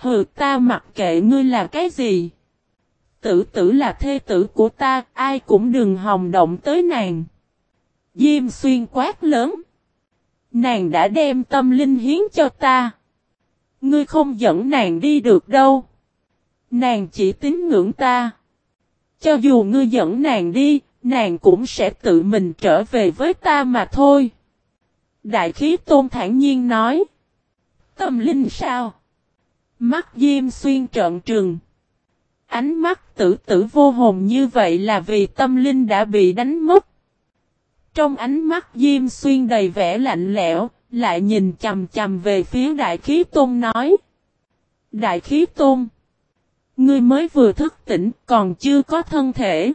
Hừ ta mặc kệ ngươi là cái gì. Tử tử là thê tử của ta, ai cũng đừng hòng động tới nàng. Diêm xuyên quát lớn. Nàng đã đem tâm linh hiến cho ta. Ngươi không dẫn nàng đi được đâu. Nàng chỉ tín ngưỡng ta. Cho dù ngươi dẫn nàng đi, nàng cũng sẽ tự mình trở về với ta mà thôi. Đại khí tôn thản nhiên nói. Tâm linh sao? Mắt Diêm Xuyên trợn trừng. Ánh mắt tử tử vô hồn như vậy là vì tâm linh đã bị đánh mất. Trong ánh mắt Diêm Xuyên đầy vẻ lạnh lẽo, lại nhìn chầm chầm về phía Đại Khí Tôn nói. Đại Khí Tôn, ngươi mới vừa thức tỉnh còn chưa có thân thể.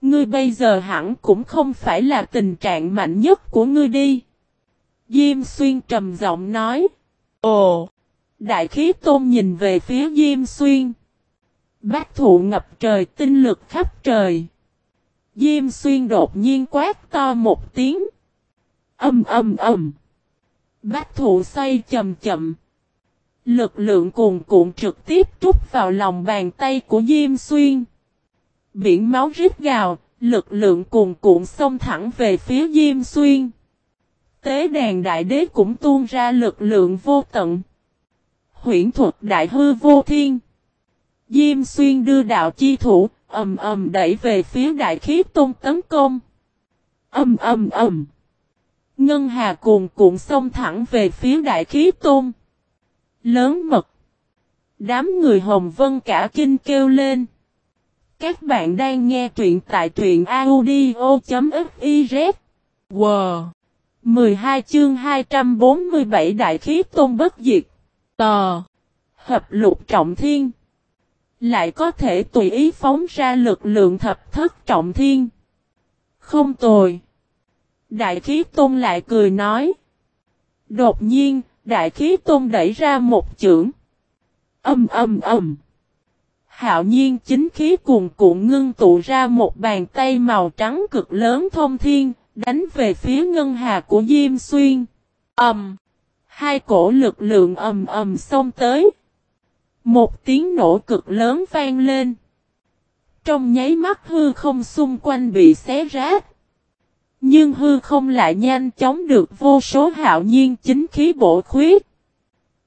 Ngươi bây giờ hẳn cũng không phải là tình trạng mạnh nhất của ngươi đi. Diêm Xuyên trầm giọng nói. Ồ! Đại khí tôn nhìn về phía Diêm Xuyên. Bác thụ ngập trời tinh lực khắp trời. Diêm Xuyên đột nhiên quát to một tiếng. Âm âm âm. Bác thụ xoay chậm chậm. Lực lượng cuồn cuộn trực tiếp trút vào lòng bàn tay của Diêm Xuyên. Biển máu rít gào, lực lượng cuồn cuộn xông thẳng về phía Diêm Xuyên. Tế đàn đại đế cũng tuôn ra lực lượng vô tận. Huyển thuật đại hư vô thiên. Diêm xuyên đưa đạo chi thủ, ầm ầm đẩy về phía đại khí tôn tấn công. Ầm ầm ầm. Ngân hà cuồn cuộn xông thẳng về phía đại khí tôn. Lớn mật. Đám người hồng vân cả kinh kêu lên. Các bạn đang nghe truyện tại truyện audio.fiz. Wow! 12 chương 247 Đại khí tôn bất diệt. Tò. Hợp lục trọng thiên. Lại có thể tùy ý phóng ra lực lượng thập thất trọng thiên. Không tồi. Đại khí tôn lại cười nói. Đột nhiên, đại khí tôn đẩy ra một chưởng. Âm âm âm. Hạo nhiên chính khí cuồn cuộn ngưng tụ ra một bàn tay màu trắng cực lớn thông thiên, đánh về phía ngân hà của Diêm Xuyên. Ầm. Hai cổ lực lượng ầm ầm xông tới. Một tiếng nổ cực lớn vang lên. Trong nháy mắt hư không xung quanh bị xé rách. Nhưng hư không lại nhanh chóng được vô số hạo nhiên chính khí bổ khuyết.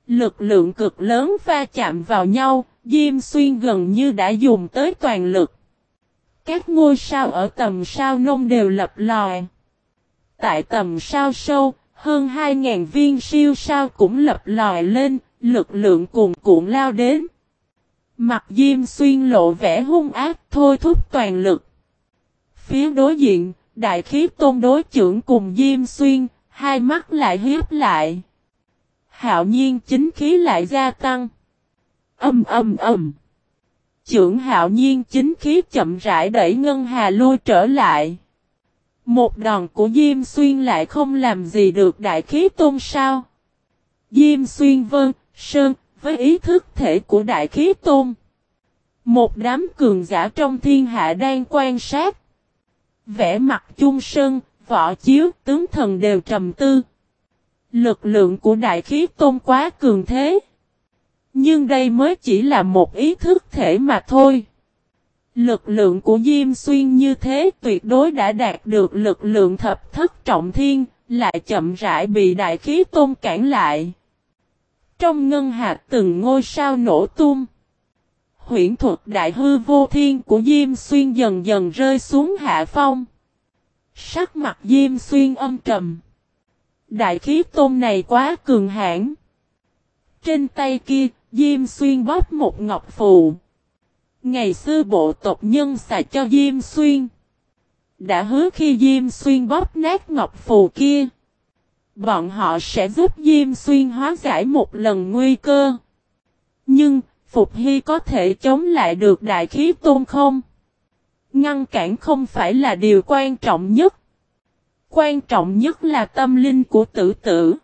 Lực lượng cực lớn va chạm vào nhau, Diêm Xuyên gần như đã dùng tới toàn lực. Các ngôi sao ở tầm sao nông đều lập lòi. Tại tầm sao sâu, hơn 2.000 viên siêu sao cũng lập lòi lên, lực lượng cuồn cuộn lao đến. Mặt Diêm Xuyên lộ vẻ hung ác thôi thúc toàn lực. Phía đối diện, đại khí tôn đối trưởng cùng Diêm Xuyên, hai mắt lại hiếp lại. Hạo nhiên chính khí lại gia tăng. Âm âm âm. Trưởng hạo nhiên chính khí chậm rãi đẩy Ngân Hà lôi trở lại. Một đòn của Diêm Xuyên lại không làm gì được đại khí tôn sao. Diêm Xuyên vân, sơn, với ý thức thể của đại khí tôn. Một đám cường giả trong thiên hạ đang quan sát. Vẽ mặt chung sơn, võ chiếu, tướng thần đều trầm tư. Lực lượng của đại khí tôn quá cường thế. Nhưng đây mới chỉ là một ý thức thể mà thôi. Lực lượng của Diêm Xuyên như thế tuyệt đối đã đạt được lực lượng thập thất trọng thiên, lại chậm rãi bị đại khí tôn cản lại. Trong ngân hạt từng ngôi sao nổ tung. Huyển thuật đại hư vô thiên của Diêm Xuyên dần dần rơi xuống hạ phong. Sắc mặt Diêm Xuyên âm trầm. Đại khí tôn này quá cường hãn. Trên tay kia, Diêm Xuyên bóp một ngọc phù. Ngày xưa bộ tộc nhân xài cho Diêm Xuyên. Đã hứa khi Diêm Xuyên bóp nát ngọc phù kia. Bọn họ sẽ giúp Diêm Xuyên hóa giải một lần nguy cơ. Nhưng, Phục Hy có thể chống lại được đại khí tôn không? Ngăn cản không phải là điều quan trọng nhất. Quan trọng nhất là tâm linh của tử tử.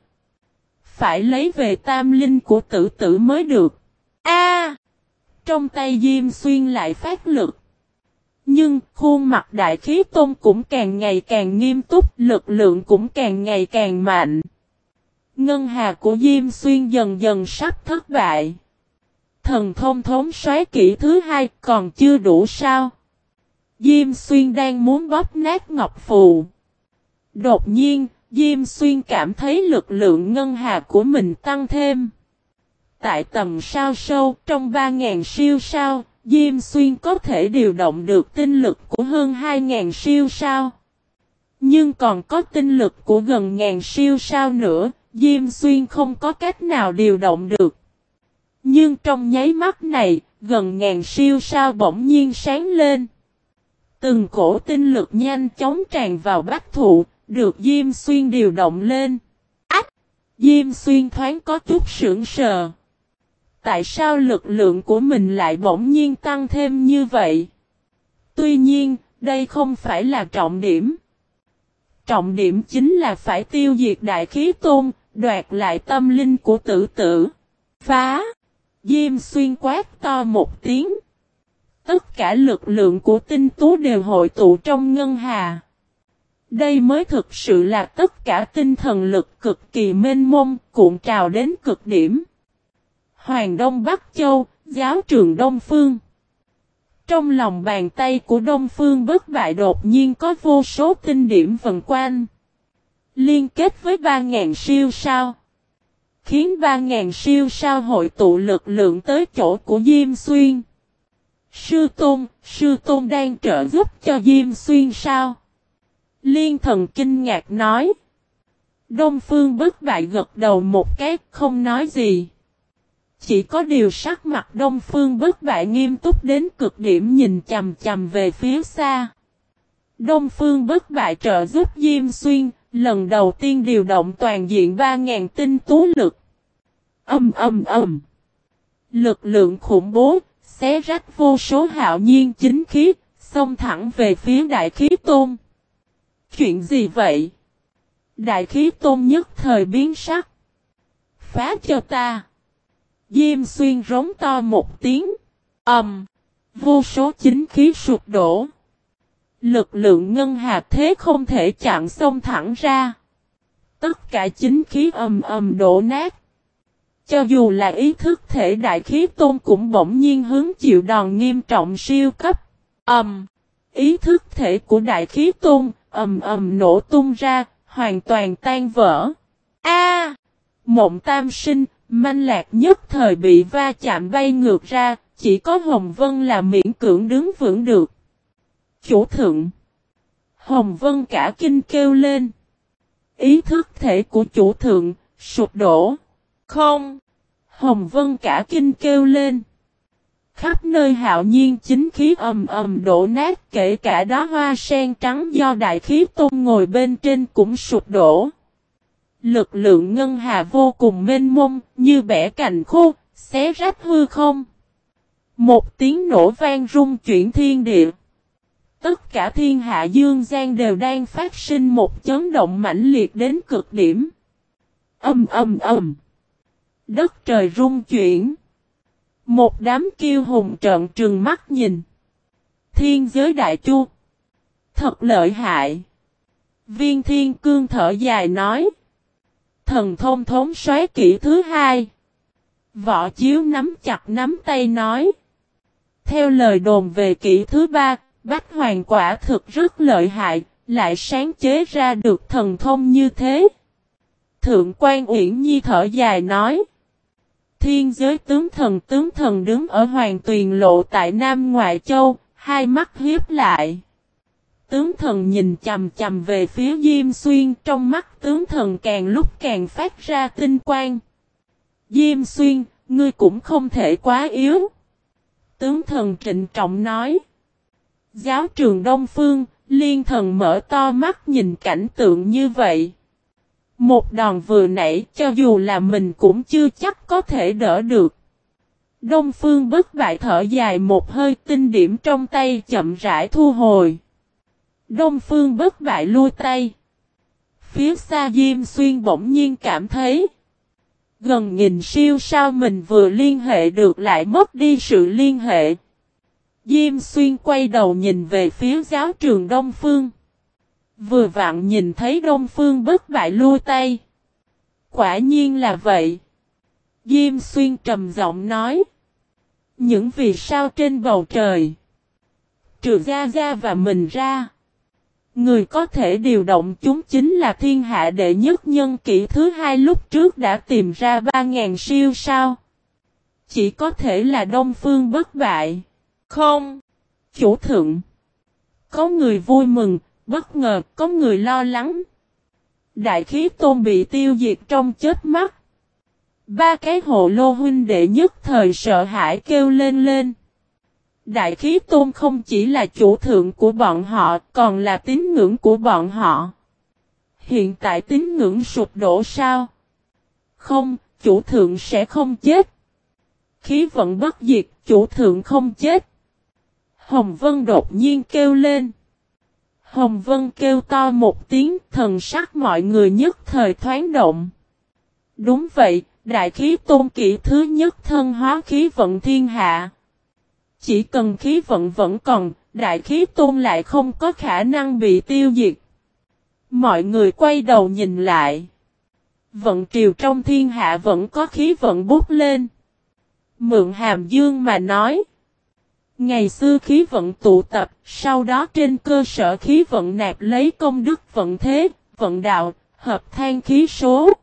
Phải lấy về tam linh của tử tử mới được. A! Trong tay Diêm Xuyên lại phát lực. Nhưng khuôn mặt đại khí tôn cũng càng ngày càng nghiêm túc, lực lượng cũng càng ngày càng mạnh. Ngân hà của Diêm Xuyên dần dần sắp thất bại. Thần thông thống xoáy kỹ thứ hai còn chưa đủ sao? Diêm xuyên đang muốn bóp nát ngọc phù. Đột nhiên, Diêm xuyên cảm thấy lực lượng ngân hà của mình tăng thêm. Tại tầm sao sâu trong 3.000 siêu sao, Diêm xuyên có thể điều động được tinh lực của hơn 2.000 siêu sao. Nhưng còn có tinh lực của gần ngàn siêu sao nữa, Diêm Xuyên không có cách nào điều động được. Nhưng trong nháy mắt này, gần ngàn siêu sao bỗng nhiên sáng lên. Từng cổ tinh lực nhanh chóng tràn vào bách thụ, được Diêm Xuyên điều động lên. Ách! Diêm Xuyên thoáng có chút sững sờ. Tại sao lực lượng của mình lại bỗng nhiên tăng thêm như vậy? Tuy nhiên, đây không phải là trọng điểm. Trọng điểm chính là phải tiêu diệt đại khí tôn, đoạt lại tâm linh của tử tử. Phá! Diêm xuyên quát to một tiếng. Tất cả lực lượng của tinh tú đều hội tụ trong ngân hà. Đây mới thực sự là tất cả tinh thần lực cực kỳ mênh mông, cuộn trào đến cực điểm. Hoàng Đông Bắc Châu, giáo trường Đông Phương. Trong lòng bàn tay của Đông Phương bất bại đột nhiên có vô số tinh điểm vần quanh. Liên kết với 3.000 siêu sao. Khiến 3.000 siêu sao hội tụ lực lượng tới chỗ của Diêm Xuyên. Sư Tôn, Sư Tôn đang trợ giúp cho Diêm Xuyên sao? Liên thần kinh ngạc nói. Đông Phương bất bại gật đầu một cái không nói gì. Chỉ có điều sắc mặt Đông Phương bất bại nghiêm túc đến cực điểm nhìn chầm chầm về phía xa. Đông Phương bất bại trợ giúp Diêm Xuyên, lần đầu tiên điều động toàn diện 3.000 tinh tú lực. Âm âm âm. Lực lượng khủng bố, xé rách vô số hạo nhiên chính khí, xông thẳng về phía đại khí tôn. Chuyện gì vậy? Đại khí tôn nhất thời biến sắc. Phá cho ta. Diêm xuyên rống to một tiếng. Ẩm. vô số chính khí sụp đổ. Lực lượng ngân hà thế không thể chặn xông thẳng ra. Tất cả chính khí ầm ầm đổ nát. Cho dù là ý thức thể đại khí tôn cũng bỗng nhiên hướng chịu đòn nghiêm trọng siêu cấp. Ầm. ý thức thể của đại khí tôn ầm ầm nổ tung ra, hoàn toàn tan vỡ. A! mộng tam sinh, Manh lạc nhất thời bị va chạm bay ngược ra, chỉ có Hồng Vân là miễn cưỡng đứng vững được. Chủ thượng. Hồng Vân cả kinh kêu lên. Ý thức thể của chủ thượng, sụp đổ. Không. Hồng Vân cả kinh kêu lên. Khắp nơi hạo nhiên chính khí ầm ầm đổ nát kể cả đó hoa sen trắng do đại khí tôn ngồi bên trên cũng sụp đổ. Lực lượng ngân hà vô cùng mênh mông, như bẻ cành khô, xé rách hư không. Một tiếng nổ vang rung chuyển thiên địa. Tất cả thiên hạ dương gian đều đang phát sinh một chấn động mãnh liệt đến cực điểm. Âm âm âm. Đất trời rung chuyển. Một đám kiêu hùng trợn trừng mắt nhìn. Thiên giới đại chu. Thật lợi hại. Viên thiên cương thở dài nói thần thông thống xoáy kỹ thứ hai. Võ chiếu nắm chặt nắm tay nói. Theo lời đồn về kỹ thứ ba, Bách Hoàng quả thực rất lợi hại, lại sáng chế ra được thần thông như thế. Thượng quan Uyển Nhi thở dài nói. Thiên giới tướng thần tướng thần đứng ở Hoàng Tuyền Lộ tại Nam Ngoại Châu, hai mắt hiếp lại tướng thần nhìn chầm chầm về phía Diêm Xuyên trong mắt tướng thần càng lúc càng phát ra tinh quang. Diêm Xuyên, ngươi cũng không thể quá yếu. Tướng thần trịnh trọng nói. Giáo trường Đông Phương, liên thần mở to mắt nhìn cảnh tượng như vậy. Một đòn vừa nãy cho dù là mình cũng chưa chắc có thể đỡ được. Đông Phương bất bại thở dài một hơi tinh điểm trong tay chậm rãi thu hồi. Đông Phương bất bại lui tay. Phía xa Diêm Xuyên bỗng nhiên cảm thấy. Gần nghìn siêu sao mình vừa liên hệ được lại mất đi sự liên hệ. Diêm Xuyên quay đầu nhìn về phía giáo trường Đông Phương. Vừa vặn nhìn thấy Đông Phương bất bại lui tay. Quả nhiên là vậy. Diêm Xuyên trầm giọng nói. Những vì sao trên bầu trời. Trừ ra ra và mình ra. Người có thể điều động chúng chính là thiên hạ đệ nhất nhân kỷ thứ hai lúc trước đã tìm ra 3.000 siêu sao. Chỉ có thể là đông phương bất bại. Không. Chủ thượng. Có người vui mừng, bất ngờ, có người lo lắng. Đại khí tôn bị tiêu diệt trong chết mắt. Ba cái hộ lô huynh đệ nhất thời sợ hãi kêu lên lên. Đại khí tôn không chỉ là chủ thượng của bọn họ, còn là tín ngưỡng của bọn họ. Hiện tại tín ngưỡng sụp đổ sao? Không, chủ thượng sẽ không chết. Khí vận bất diệt, chủ thượng không chết. Hồng Vân đột nhiên kêu lên. Hồng Vân kêu to một tiếng, thần sắc mọi người nhất thời thoáng động. Đúng vậy, đại khí tôn kỵ thứ nhất thân hóa khí vận thiên hạ. Chỉ cần khí vận vẫn còn, đại khí tôn lại không có khả năng bị tiêu diệt. Mọi người quay đầu nhìn lại. Vận triều trong thiên hạ vẫn có khí vận bút lên. Mượn hàm dương mà nói. Ngày xưa khí vận tụ tập, sau đó trên cơ sở khí vận nạp lấy công đức vận thế, vận đạo, hợp than khí số.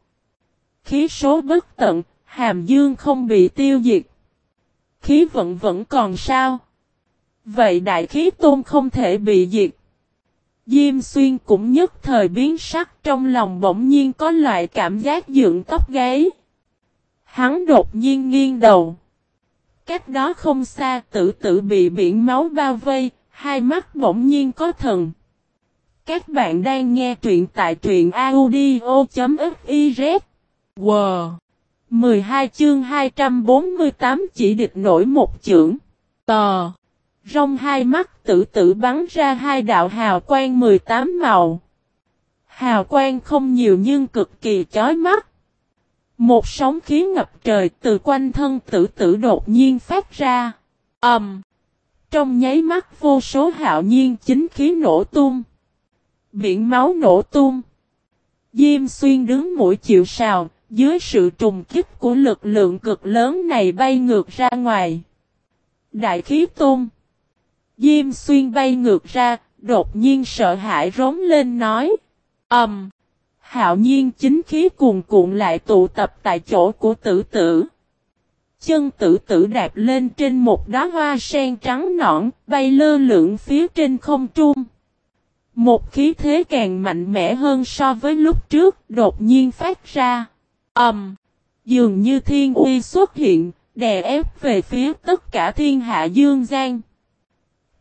Khí số bất tận, hàm dương không bị tiêu diệt. Khí vận vẫn còn sao? Vậy đại khí tôn không thể bị diệt. Diêm xuyên cũng nhất thời biến sắc trong lòng bỗng nhiên có loại cảm giác dựng tóc gáy. Hắn đột nhiên nghiêng đầu. Cách đó không xa tử tử bị biển máu bao vây, hai mắt bỗng nhiên có thần. Các bạn đang nghe truyện tại truyện audio.fif. Wow! 12 chương 248 chỉ địch nổi một chưởng. Tò! Rong hai mắt tự tử bắn ra hai đạo hào quang 18 màu. Hào quang không nhiều nhưng cực kỳ chói mắt. Một sóng khí ngập trời từ quanh thân tử tử đột nhiên phát ra. Ầm. Um, trong nháy mắt vô số hạo nhiên chính khí nổ tung. Biển máu nổ tung. Diêm xuyên đứng mũi chịu sào, dưới sự trùng kích của lực lượng cực lớn này bay ngược ra ngoài. Đại khí tung. Diêm xuyên bay ngược ra, đột nhiên sợ hãi rống lên nói. Ẩm. Um, Hạo nhiên chính khí cuồn cuộn lại tụ tập tại chỗ của tử tử. Chân tử tử đạp lên trên một đá hoa sen trắng nõn, bay lơ lửng phía trên không trung. Một khí thế càng mạnh mẽ hơn so với lúc trước, đột nhiên phát ra. Ầm! Um, dường như thiên uy xuất hiện, đè ép về phía tất cả thiên hạ dương gian.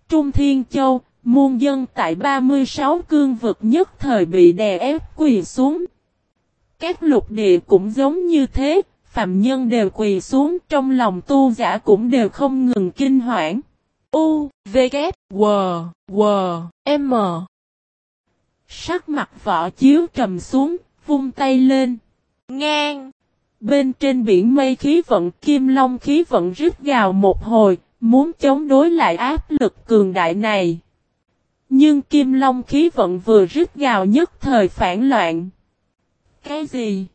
Trung Thiên Châu, Muôn dân tại 36 cương vực nhất thời bị đè ép quỳ xuống. Các lục địa cũng giống như thế, phạm nhân đều quỳ xuống trong lòng tu giả cũng đều không ngừng kinh hoảng. U, V, K, W, W, M. Sắc mặt võ chiếu trầm xuống, vung tay lên. Ngang. Bên trên biển mây khí vận kim long khí vận rít gào một hồi, muốn chống đối lại áp lực cường đại này. Nhưng Kim Long khí vận vừa rít gào nhất thời phản loạn. Cái gì?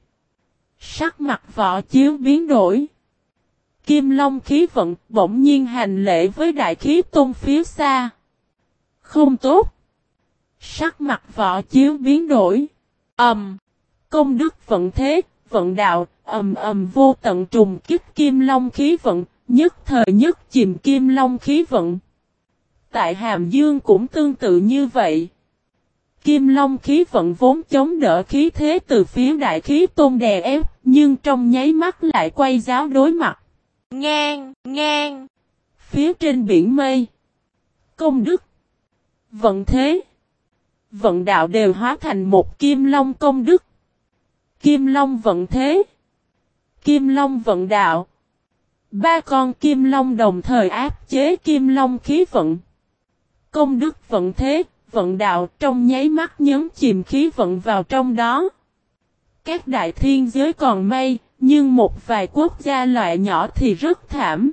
Sắc mặt võ chiếu biến đổi. Kim Long khí vận bỗng nhiên hành lễ với đại khí tôn phía xa. Không tốt. Sắc mặt võ chiếu biến đổi. Ẩm. Um, công đức vận thế, vận đạo, ầm ầm vô tận trùng kích Kim Long khí vận, nhất thời nhất chìm Kim Long khí vận tại Hàm Dương cũng tương tự như vậy. Kim Long khí vận vốn chống đỡ khí thế từ phía đại khí tôn đè ép, nhưng trong nháy mắt lại quay giáo đối mặt. Ngang, ngang. Phía trên biển mây. Công đức. Vận thế. Vận đạo đều hóa thành một kim long công đức. Kim long vận thế. Kim long vận đạo. Ba con kim long đồng thời áp chế kim long khí vận. Công đức vận thế, vận đạo trong nháy mắt nhấn chìm khí vận vào trong đó. Các đại thiên giới còn may, nhưng một vài quốc gia loại nhỏ thì rất thảm.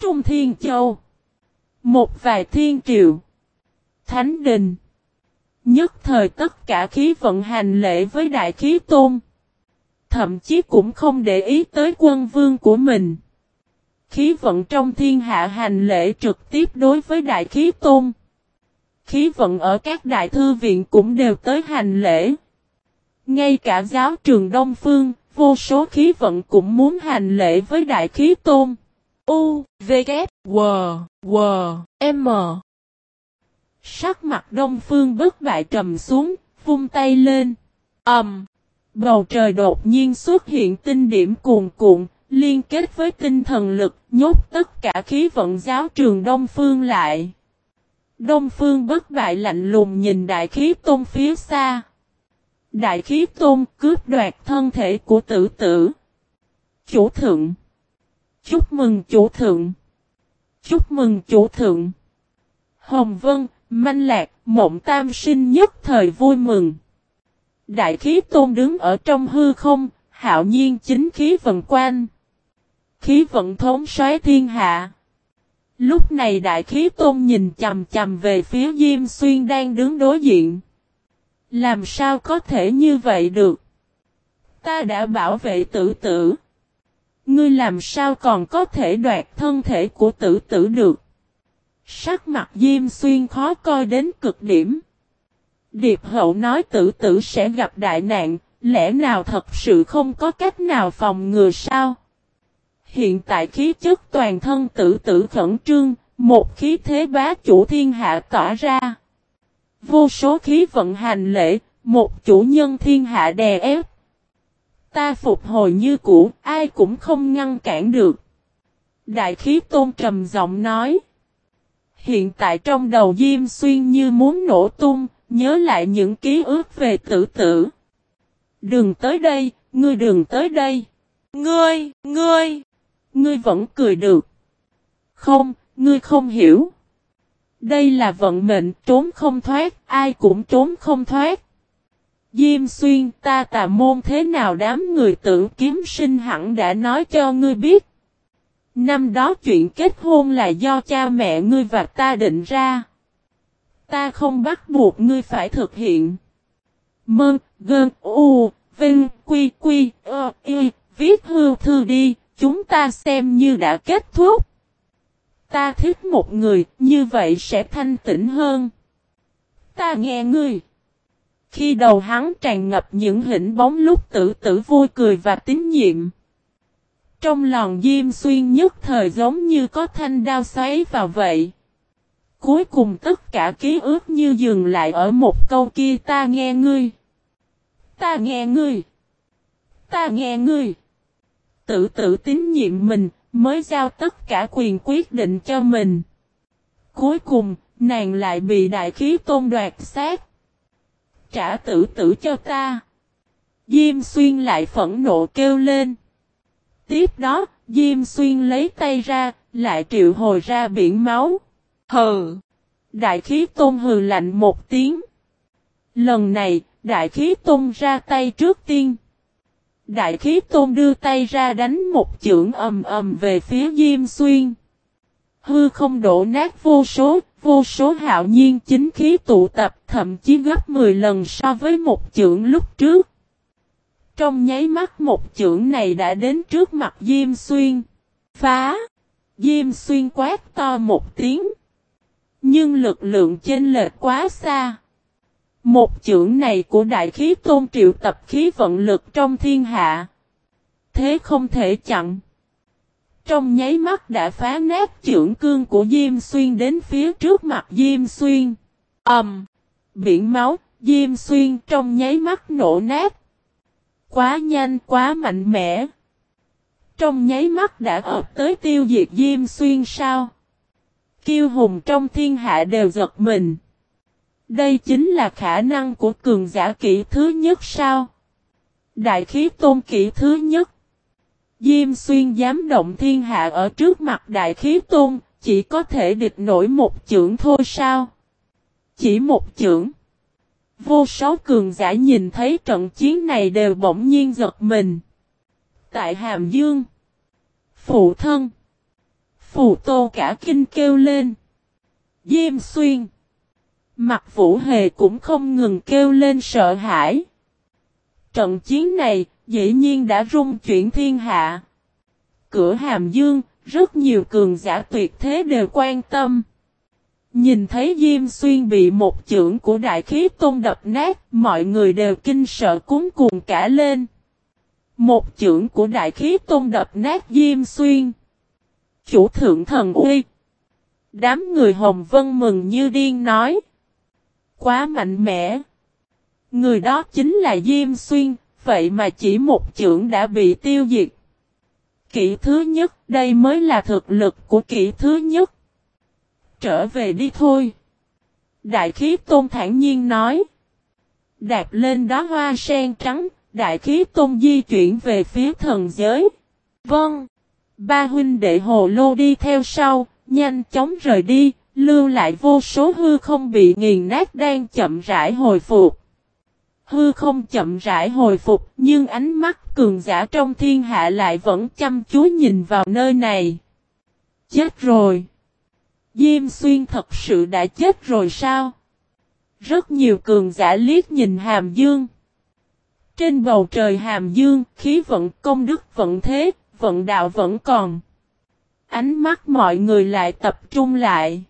Trung Thiên Châu Một vài thiên Triệu, Thánh Đình Nhất thời tất cả khí vận hành lễ với đại khí tôn Thậm chí cũng không để ý tới quân vương của mình Khí vận trong thiên hạ hành lễ trực tiếp đối với đại khí tôn. Khí vận ở các đại thư viện cũng đều tới hành lễ. Ngay cả giáo trường Đông Phương, vô số khí vận cũng muốn hành lễ với đại khí tôn. U, V, K, W, W, M. Sắc mặt Đông Phương bất bại trầm xuống, vung tay lên. Ầm. Um, bầu trời đột nhiên xuất hiện tinh điểm cuồn cuộn, liên kết với tinh thần lực, nhốt tất cả khí vận giáo trường Đông Phương lại. Đông Phương bất bại lạnh lùng nhìn đại khí tôn phía xa. Đại khí tôn cướp đoạt thân thể của tử tử. Chủ thượng. Chúc mừng chủ thượng. Chúc mừng chủ thượng. Hồng Vân, Manh Lạc, Mộng Tam Sinh nhất thời vui mừng. Đại khí tôn đứng ở trong hư không, hạo nhiên chính khí vận quan. Khí vận thống xoáy thiên hạ. Lúc này đại khí tôn nhìn chầm chầm về phía Diêm Xuyên đang đứng đối diện. Làm sao có thể như vậy được? Ta đã bảo vệ tử tử. Ngươi làm sao còn có thể đoạt thân thể của tử tử được? Sắc mặt Diêm Xuyên khó coi đến cực điểm. Điệp hậu nói tử tử sẽ gặp đại nạn, lẽ nào thật sự không có cách nào phòng ngừa sao? Hiện tại khí chất toàn thân tử tử khẩn trương, một khí thế bá chủ thiên hạ tỏa ra. Vô số khí vận hành lễ, một chủ nhân thiên hạ đè ép. Ta phục hồi như cũ, ai cũng không ngăn cản được. Đại khí tôn trầm giọng nói. Hiện tại trong đầu Diêm Xuyên như muốn nổ tung, nhớ lại những ký ức về tử tử. Đừng tới đây, ngươi đừng tới đây. Ngươi, ngươi, ngươi vẫn cười được. Không, ngươi không hiểu. Đây là vận mệnh trốn không thoát, ai cũng trốn không thoát. Diêm xuyên ta tà môn thế nào đám người tử kiếm sinh hẳn đã nói cho ngươi biết. Năm đó chuyện kết hôn là do cha mẹ ngươi và ta định ra. Ta không bắt buộc ngươi phải thực hiện. Mơ, gơn, u, vinh, quy, quy, ơ, y, viết hưu thư đi, chúng ta xem như đã kết thúc. Ta thích một người, như vậy sẽ thanh tĩnh hơn. Ta nghe ngươi. Khi đầu hắn tràn ngập những hình bóng lúc tử tử vui cười và tín nhiệm. Trong lòng Diêm Xuyên nhất thời giống như có thanh đao xoáy vào vậy. Cuối cùng tất cả ký ức như dừng lại ở một câu kia ta nghe ngươi. Ta nghe ngươi. Ta nghe ngươi. Tự tự tín nhiệm mình, mới giao tất cả quyền quyết định cho mình. Cuối cùng, nàng lại bị đại khí tôn đoạt sát. Trả tử tử cho ta. Diêm xuyên lại phẫn nộ kêu lên. Tiếp đó, Diêm xuyên lấy tay ra, lại triệu hồi ra biển máu. Hừ! Đại khí tôn hừ lạnh một tiếng. Lần này, đại khí tôn ra tay trước tiên. Đại khí tôn đưa tay ra đánh một chưởng ầm ầm về phía Diêm Xuyên. Hư không đổ nát vô số, vô số hạo nhiên chính khí tụ tập thậm chí gấp 10 lần so với một chưởng lúc trước. Trong nháy mắt một chưởng này đã đến trước mặt Diêm Xuyên. Phá! Diêm Xuyên quát to một tiếng. Nhưng lực lượng chênh lệch quá xa. Một chưởng này của đại khí tôn triệu tập khí vận lực trong thiên hạ. Thế không thể chặn. Trong nháy mắt đã phá nát chưởng cương của Diêm Xuyên đến phía trước mặt Diêm Xuyên. Ẩm. Um, biển máu, Diêm Xuyên trong nháy mắt nổ nát. Quá nhanh quá mạnh mẽ. Trong nháy mắt đã ập tới tiêu diệt Diêm Xuyên sao? Kiêu hùng trong thiên hạ đều giật mình. Đây chính là khả năng của cường giả kỹ thứ nhất sao? Đại khí tôn kỹ thứ nhất. Diêm xuyên dám động thiên hạ ở trước mặt đại khí tôn, chỉ có thể địch nổi một chưởng thôi sao? Chỉ một chưởng. Vô số cường giả nhìn thấy trận chiến này đều bỗng nhiên giật mình. Tại Hàm Dương. Phụ thân. Phụ tô cả kinh kêu lên. Diêm xuyên. Mặt vũ hề cũng không ngừng kêu lên sợ hãi. Trận chiến này, dĩ nhiên đã rung chuyển thiên hạ. Cửa hàm dương, Rất nhiều cường giả tuyệt thế đều quan tâm. Nhìn thấy Diêm Xuyên bị một chưởng của đại khí tôn đập nát, mọi người đều kinh sợ cúng cuồng cả lên. Một chưởng của đại khí tôn đập nát Diêm Xuyên. Chủ thượng thần uy. Đám người Hồng Vân mừng như điên nói. Quá mạnh mẽ. Người đó chính là Diêm Xuyên, vậy mà chỉ một chưởng đã bị tiêu diệt. Kỷ thứ nhất, đây mới là thực lực của kỷ thứ nhất. Trở về đi thôi. Đại khí tôn thản nhiên nói. Đạp lên đó hoa sen trắng, đại khí tôn di chuyển về phía thần giới. Vâng. Ba huynh đệ hồ lô đi theo sau, nhanh chóng rời đi, lưu lại vô số hư không bị nghiền nát đang chậm rãi hồi phục. Hư không chậm rãi hồi phục, nhưng ánh mắt cường giả trong thiên hạ lại vẫn chăm chú nhìn vào nơi này. Chết rồi! Diêm xuyên thật sự đã chết rồi sao? Rất nhiều cường giả liếc nhìn hàm dương. Trên bầu trời hàm dương, khí vận công đức vận thế, vận đạo vẫn còn. Ánh mắt mọi người lại tập trung lại.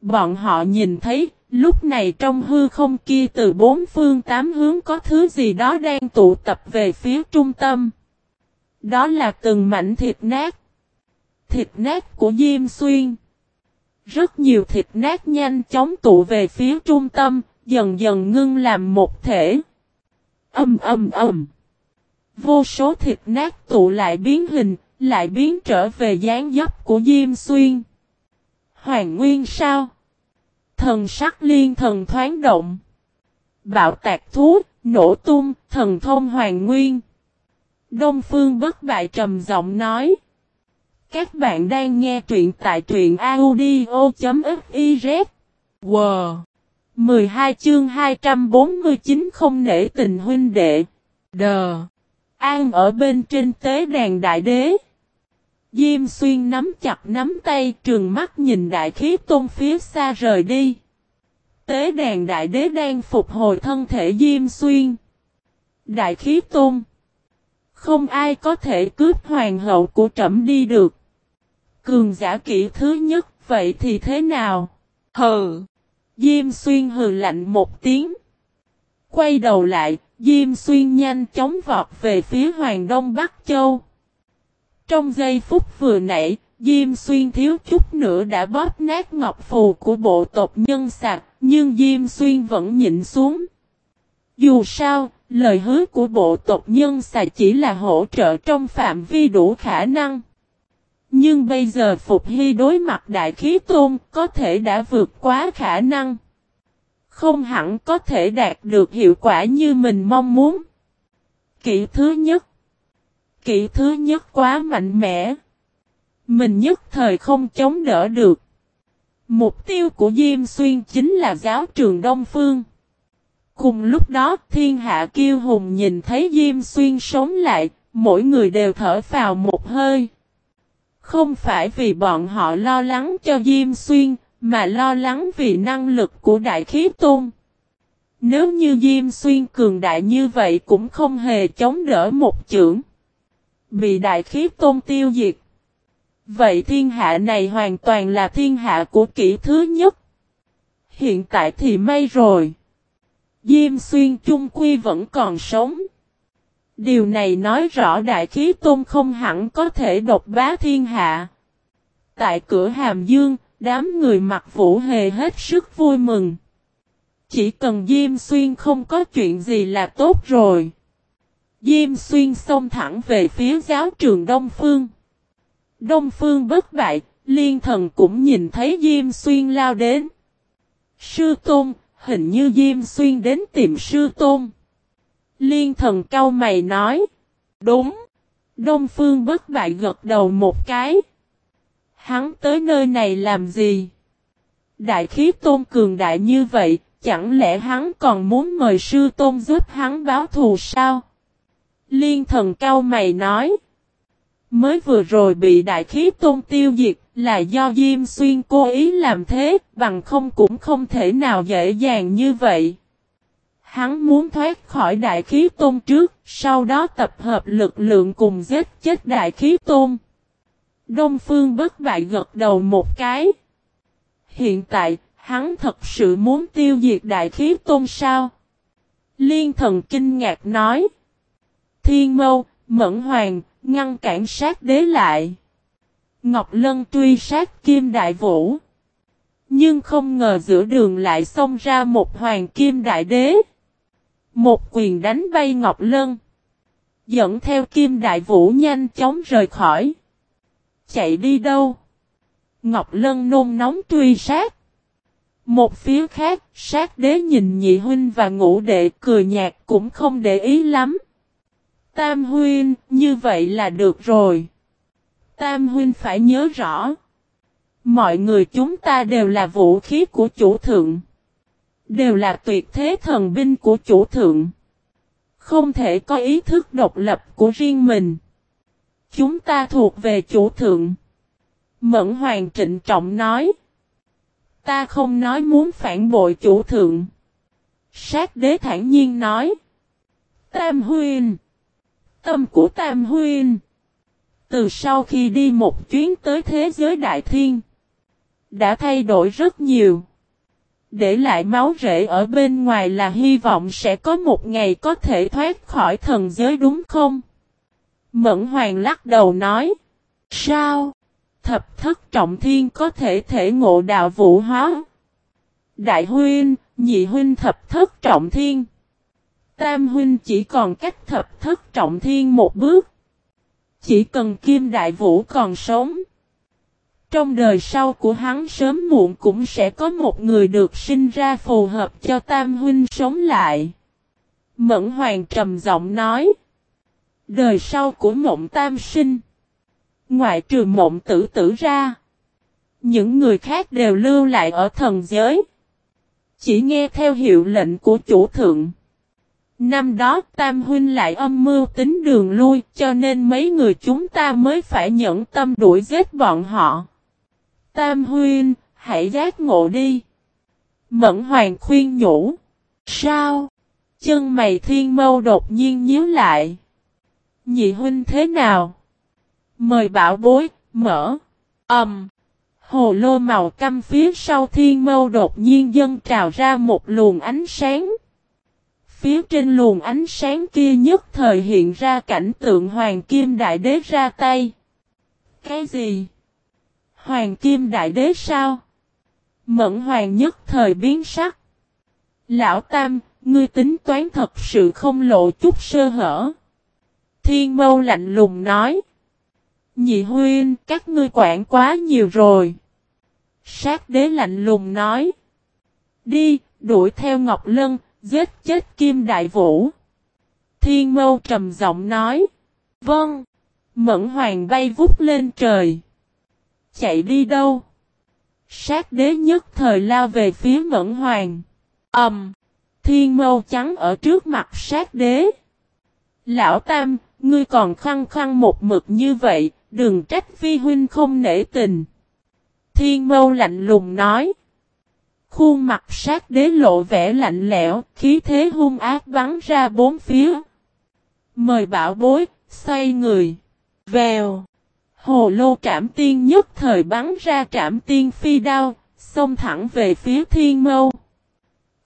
Bọn họ nhìn thấy, lúc này trong hư không kia từ bốn phương tám hướng có thứ gì đó đang tụ tập về phía trung tâm. Đó là từng mảnh thịt nát. Thịt nát của Diêm Xuyên. Rất nhiều thịt nát nhanh chóng tụ về phía trung tâm, dần dần ngưng làm một thể. Âm âm âm. Vô số thịt nát tụ lại biến hình, lại biến trở về dáng dấp của Diêm Xuyên. Hoàng Nguyên sao? Thần sắc liên thần thoáng động. Bạo tạc thú, nổ tung, thần thông Hoàng Nguyên. Đông Phương bất bại trầm giọng nói. Các bạn đang nghe truyện tại truyện audio.fiz. Wow! 12 chương 249 không nể tình huynh đệ. Đờ! An ở bên trên tế đàn đại đế. Diêm xuyên nắm chặt nắm tay trường mắt nhìn đại khí tôn phía xa rời đi. Tế đàn đại đế đang phục hồi thân thể Diêm xuyên. Đại khí tôn. Không ai có thể cướp hoàng hậu của trẫm đi được. Cường giả kỹ thứ nhất, vậy thì thế nào? Hừ! Diêm xuyên hừ lạnh một tiếng. Quay đầu lại, Diêm xuyên nhanh chóng vọt về phía Hoàng Đông Bắc Châu. Trong giây phút vừa nãy, Diêm Xuyên thiếu chút nữa đã bóp nát ngọc phù của bộ tộc nhân sạc, nhưng Diêm Xuyên vẫn nhịn xuống. Dù sao, lời hứa của bộ tộc nhân sạc chỉ là hỗ trợ trong phạm vi đủ khả năng. Nhưng bây giờ Phục Hy đối mặt Đại Khí Tôn có thể đã vượt quá khả năng. Không hẳn có thể đạt được hiệu quả như mình mong muốn. Kỹ thứ nhất Kỹ thứ nhất quá mạnh mẽ. Mình nhất thời không chống đỡ được. Mục tiêu của Diêm Xuyên chính là giáo trường Đông Phương. Cùng lúc đó thiên hạ kiêu hùng nhìn thấy Diêm Xuyên sống lại, mỗi người đều thở vào một hơi. Không phải vì bọn họ lo lắng cho Diêm Xuyên, mà lo lắng vì năng lực của Đại Khí Tôn. Nếu như Diêm Xuyên cường đại như vậy cũng không hề chống đỡ một chưởng. Bị Đại Khí Tôn tiêu diệt. Vậy thiên hạ này hoàn toàn là thiên hạ của kỹ thứ nhất. Hiện tại thì may rồi. Diêm Xuyên Chung Quy vẫn còn sống. Điều này nói rõ đại khí tôn không hẳn có thể độc bá thiên hạ. Tại cửa Hàm Dương, đám người mặc vũ hề hết sức vui mừng. Chỉ cần Diêm Xuyên không có chuyện gì là tốt rồi. Diêm Xuyên xông thẳng về phía giáo trường Đông Phương. Đông Phương bất bại, liên thần cũng nhìn thấy Diêm Xuyên lao đến. Sư Tôn, hình như Diêm Xuyên đến tìm Sư Tôn. Liên thần cau mày nói. Đúng. Đông Phương bất bại gật đầu một cái. Hắn tới nơi này làm gì? Đại khí tôn cường đại như vậy, chẳng lẽ hắn còn muốn mời sư tôn giúp hắn báo thù sao? Liên thần cao mày nói. Mới vừa rồi bị đại khí tôn tiêu diệt là do Diêm Xuyên cố ý làm thế, bằng không cũng không thể nào dễ dàng như vậy. Hắn muốn thoát khỏi đại khí tôn trước, sau đó tập hợp lực lượng cùng giết chết đại khí tôn. Đông Phương bất bại gật đầu một cái. Hiện tại, hắn thật sự muốn tiêu diệt đại khí tôn sao? Liên thần kinh ngạc nói. Thiên mâu, mẫn hoàng, ngăn cản sát đế lại. Ngọc Lân truy sát kim đại vũ. Nhưng không ngờ giữa đường lại xông ra một hoàng kim đại đế. Một quyền đánh bay Ngọc Lân. Dẫn theo kim đại vũ nhanh chóng rời khỏi. Chạy đi đâu? Ngọc Lân nôn nóng truy sát. Một phía khác, sát đế nhìn nhị huynh và ngũ đệ cười nhạt cũng không để ý lắm. Tam huynh, như vậy là được rồi. Tam huynh phải nhớ rõ. Mọi người chúng ta đều là vũ khí của chủ thượng. Đều là tuyệt thế thần binh của chủ thượng. Không thể có ý thức độc lập của riêng mình. Chúng ta thuộc về chủ thượng. Mẫn Hoàng trịnh trọng nói. Ta không nói muốn phản bội chủ thượng. Sát đế thản nhiên nói. Tam Huyên, Tâm của Tam Huyên Từ sau khi đi một chuyến tới thế giới đại thiên. Đã thay đổi rất nhiều. Để lại máu rễ ở bên ngoài là hy vọng sẽ có một ngày có thể thoát khỏi thần giới đúng không? Mẫn Hoàng lắc đầu nói. Sao? Thập thất trọng thiên có thể thể ngộ đạo vũ hóa. Đại huynh, nhị huynh thập thất trọng thiên. Tam huynh chỉ còn cách thập thất trọng thiên một bước. Chỉ cần kim đại vũ còn sống. Trong đời sau của hắn sớm muộn cũng sẽ có một người được sinh ra phù hợp cho Tam huynh sống lại. Mẫn Hoàng trầm giọng nói. Đời sau của mộng tam sinh. Ngoại trừ mộng tử tử ra. Những người khác đều lưu lại ở thần giới. Chỉ nghe theo hiệu lệnh của chủ thượng. Năm đó Tam Huynh lại âm mưu tính đường lui, cho nên mấy người chúng ta mới phải nhẫn tâm đuổi giết bọn họ. Tam Huyên, hãy giác ngộ đi. Mẫn Hoàng khuyên nhủ. Sao? Chân mày thiên mâu đột nhiên nhíu lại. Nhị Huynh thế nào? Mời bảo bối, mở. Ẩm. Um, hồ lô màu cam phía sau thiên mâu đột nhiên dâng trào ra một luồng ánh sáng. Phía trên luồng ánh sáng kia nhất thời hiện ra cảnh tượng Hoàng Kim Đại Đế ra tay. Cái gì? Hoàng Kim Đại Đế sao? Mẫn Hoàng nhất thời biến sắc. Lão Tam, ngươi tính toán thật sự không lộ chút sơ hở. Thiên mâu lạnh lùng nói. Nhị huyên, các ngươi quản quá nhiều rồi. Sát đế lạnh lùng nói. Đi, đuổi theo Ngọc Lân, giết chết Kim Đại Vũ. Thiên mâu trầm giọng nói. Vâng. Mẫn hoàng bay vút lên trời. Chạy đi đâu? Sát đế nhất thời lao về phía mẫn hoàng. Ẩm. Um, thiên mâu trắng ở trước mặt sát đế. Lão Tam, ngươi còn khăng khăng một mực như vậy, đừng trách phi huynh không nể tình. Thiên mâu lạnh lùng nói. Khuôn mặt sát đế lộ vẻ lạnh lẽo, khí thế hung ác bắn ra bốn phía. Mời bảo bối, xoay người. Vèo. Hồ lô trảm tiên nhất thời bắn ra trảm tiên phi đao, xông thẳng về phía thiên mâu.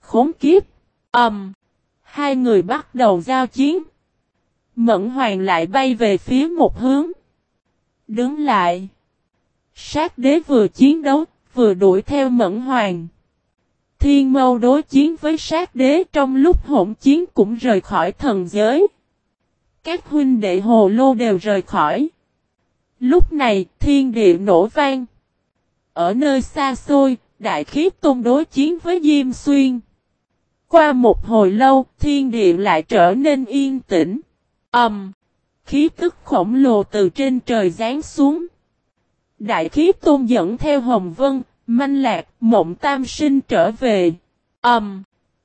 Khốn kiếp. ầm, Um, hai người bắt đầu giao chiến. Mẫn hoàng lại bay về phía một hướng. Đứng lại. Sát đế vừa chiến đấu, vừa đuổi theo mẫn hoàng. Thiên mâu đối chiến với sát đế trong lúc hỗn chiến cũng rời khỏi thần giới. Các huynh đệ hồ lô đều rời khỏi. Lúc này thiên địa nổ vang. Ở nơi xa xôi, đại khiếp tôn đối chiến với Diêm Xuyên. Qua một hồi lâu, thiên địa lại trở nên yên tĩnh. Ẩm. Um, khí tức khổng lồ từ trên trời rán xuống. Đại khiếp tôn dẫn theo Hồng Vân, Manh Lạc, Mộng Tam Sinh trở về. Ẩm. Um,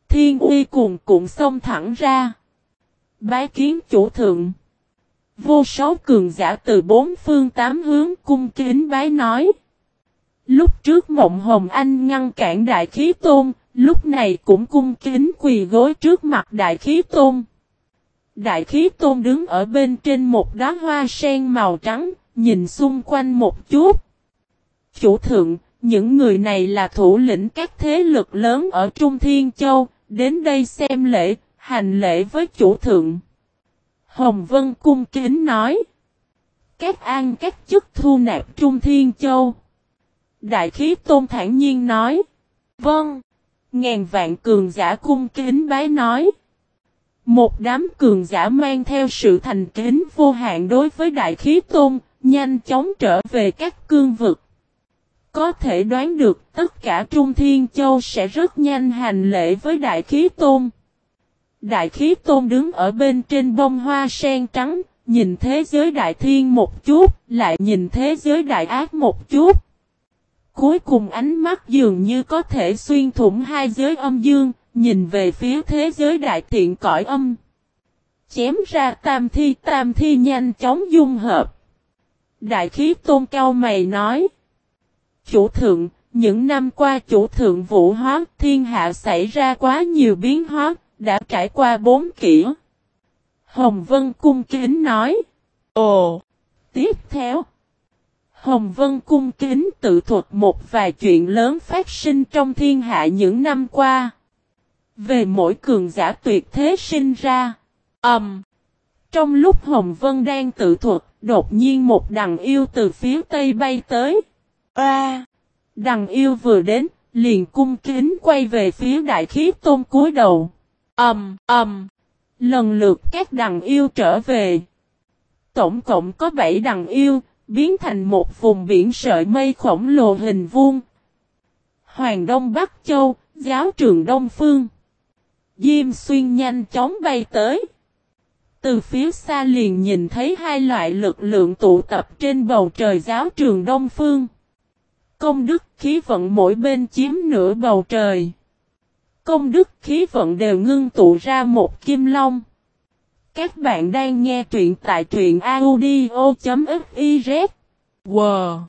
thiên uy cuồn cuộn xông thẳng ra. Bái kiến chủ thượng. Vô số cường giả từ bốn phương tám hướng cung kính bái nói. Lúc trước Mộng Hồng Anh ngăn cản Đại Khí Tôn, lúc này cũng cung kính quỳ gối trước mặt Đại Khí Tôn. Đại Khí Tôn đứng ở bên trên một đóa hoa sen màu trắng, nhìn xung quanh một chút. Chủ thượng, những người này là thủ lĩnh các thế lực lớn ở Trung Thiên Châu, đến đây xem lễ, hành lễ với chủ thượng. Hồng Vân cung kính nói. Các an các chức thu nạp Trung Thiên Châu. Đại khí tôn thản nhiên nói. Vâng. Ngàn vạn cường giả cung kính bái nói. Một đám cường giả mang theo sự thành kính vô hạn đối với đại khí tôn, nhanh chóng trở về các cương vực. Có thể đoán được tất cả Trung Thiên Châu sẽ rất nhanh hành lễ với Đại Khí Tôn. Đại Khí Tôn đứng ở bên trên bông hoa sen trắng, nhìn thế giới đại thiên một chút, lại nhìn thế giới đại ác một chút. Cuối cùng ánh mắt dường như có thể xuyên thủng hai giới âm dương, nhìn về phía thế giới đại thiện cõi âm. Chém ra tam thi tam thi nhanh chóng dung hợp. Đại khí tôn cao mày nói. Chủ thượng, những năm qua chủ thượng vũ hóa thiên hạ xảy ra quá nhiều biến hóa, đã trải qua bốn kỷ. Hồng Vân cung kính nói. Ồ! Tiếp theo. Hồng Vân cung kính tự thuật một vài chuyện lớn phát sinh trong thiên hạ những năm qua. Về mỗi cường giả tuyệt thế sinh ra. Ẩm! Um, trong lúc Hồng Vân đang tự thuật, đột nhiên một đằng yêu từ phía tây bay tới. A! đằng yêu vừa đến, liền cung kính quay về phía đại khí tôn cúi đầu. Ầm, um, ầm. Lần lượt các đằng yêu trở về. Tổng cộng có 7 đằng yêu, biến thành một vùng biển sợi mây khổng lồ hình vuông. Hoàng Đông Bắc Châu, giáo trường Đông Phương. Diêm xuyên nhanh chóng bay tới. Từ phía xa liền nhìn thấy hai loại lực lượng tụ tập trên bầu trời giáo trường Đông Phương. Công đức khí vận mỗi bên chiếm nửa bầu trời. Công đức khí vận đều ngưng tụ ra một kim long. Các bạn đang nghe truyện tại truyện audio.fiz. Wow!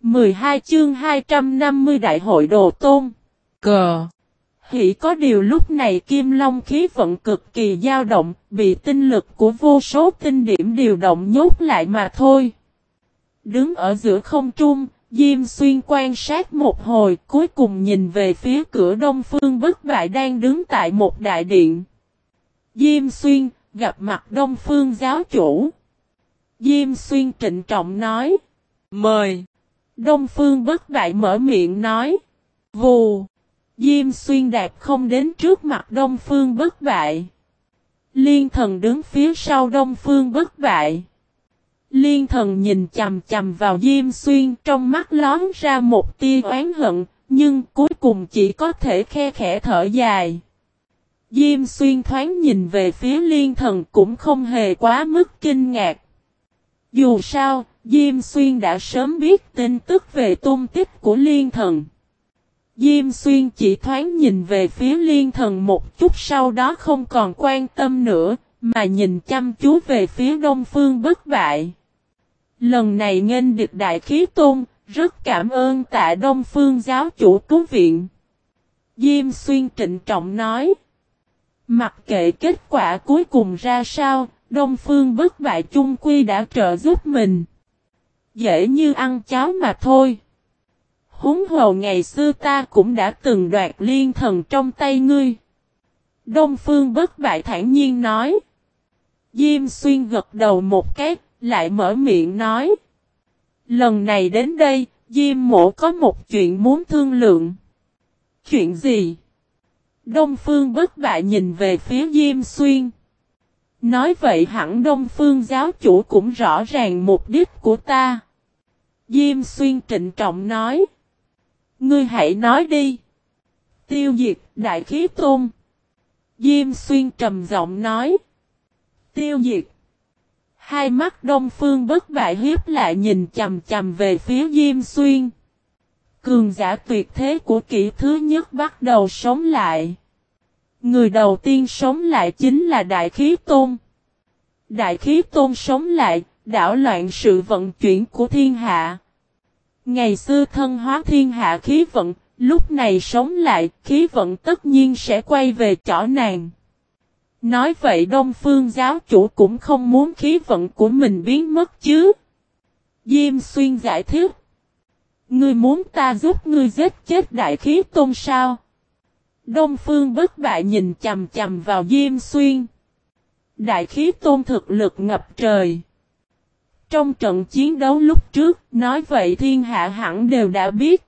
12 chương 250 Đại hội Đồ Tôn. Cờ! Hỷ có điều lúc này Kim Long khí vận cực kỳ dao động, bị tinh lực của vô số tinh điểm điều động nhốt lại mà thôi. Đứng ở giữa không trung, Diêm xuyên quan sát một hồi, cuối cùng nhìn về phía cửa đông phương bất bại đang đứng tại một đại điện. Diêm xuyên, gặp mặt đông phương giáo chủ. Diêm xuyên trịnh trọng nói. Mời. Đông phương bất bại mở miệng nói. Vù. Diêm xuyên đạt không đến trước mặt đông phương bất bại. Liên thần đứng phía sau đông phương bất bại. Liên thần nhìn chầm chầm vào Diêm Xuyên trong mắt lón ra một tia oán hận, nhưng cuối cùng chỉ có thể khe khẽ thở dài. Diêm Xuyên thoáng nhìn về phía liên thần cũng không hề quá mức kinh ngạc. Dù sao, Diêm Xuyên đã sớm biết tin tức về tung tích của liên thần. Diêm Xuyên chỉ thoáng nhìn về phía liên thần một chút sau đó không còn quan tâm nữa, mà nhìn chăm chú về phía đông phương bất bại. Lần này nghênh địch đại khí tôn, rất cảm ơn tạ Đông Phương giáo chủ cứu viện. Diêm xuyên trịnh trọng nói. Mặc kệ kết quả cuối cùng ra sao, Đông Phương bất bại chung quy đã trợ giúp mình. Dễ như ăn cháo mà thôi. Húng hồ ngày xưa ta cũng đã từng đoạt liên thần trong tay ngươi. Đông Phương bất bại thản nhiên nói. Diêm xuyên gật đầu một cái, lại mở miệng nói. Lần này đến đây, Diêm mộ có một chuyện muốn thương lượng. Chuyện gì? Đông Phương bất bại nhìn về phía Diêm Xuyên. Nói vậy hẳn Đông Phương giáo chủ cũng rõ ràng mục đích của ta. Diêm Xuyên trịnh trọng nói. Ngươi hãy nói đi. Tiêu diệt đại khí tôn. Diêm Xuyên trầm giọng nói. Tiêu diệt. Hai mắt đông phương bất bại hiếp lại nhìn chầm chầm về phía Diêm Xuyên. Cường giả tuyệt thế của kỷ thứ nhất bắt đầu sống lại. Người đầu tiên sống lại chính là Đại Khí Tôn. Đại Khí Tôn sống lại, đảo loạn sự vận chuyển của thiên hạ. Ngày xưa thân hóa thiên hạ khí vận, lúc này sống lại, khí vận tất nhiên sẽ quay về chỗ nàng. Nói vậy Đông Phương giáo chủ cũng không muốn khí vận của mình biến mất chứ. Diêm Xuyên giải thích. Ngươi muốn ta giúp ngươi giết chết đại khí tôn sao? Đông Phương bất bại nhìn chầm chầm vào Diêm Xuyên. Đại khí tôn thực lực ngập trời. Trong trận chiến đấu lúc trước, nói vậy thiên hạ hẳn đều đã biết.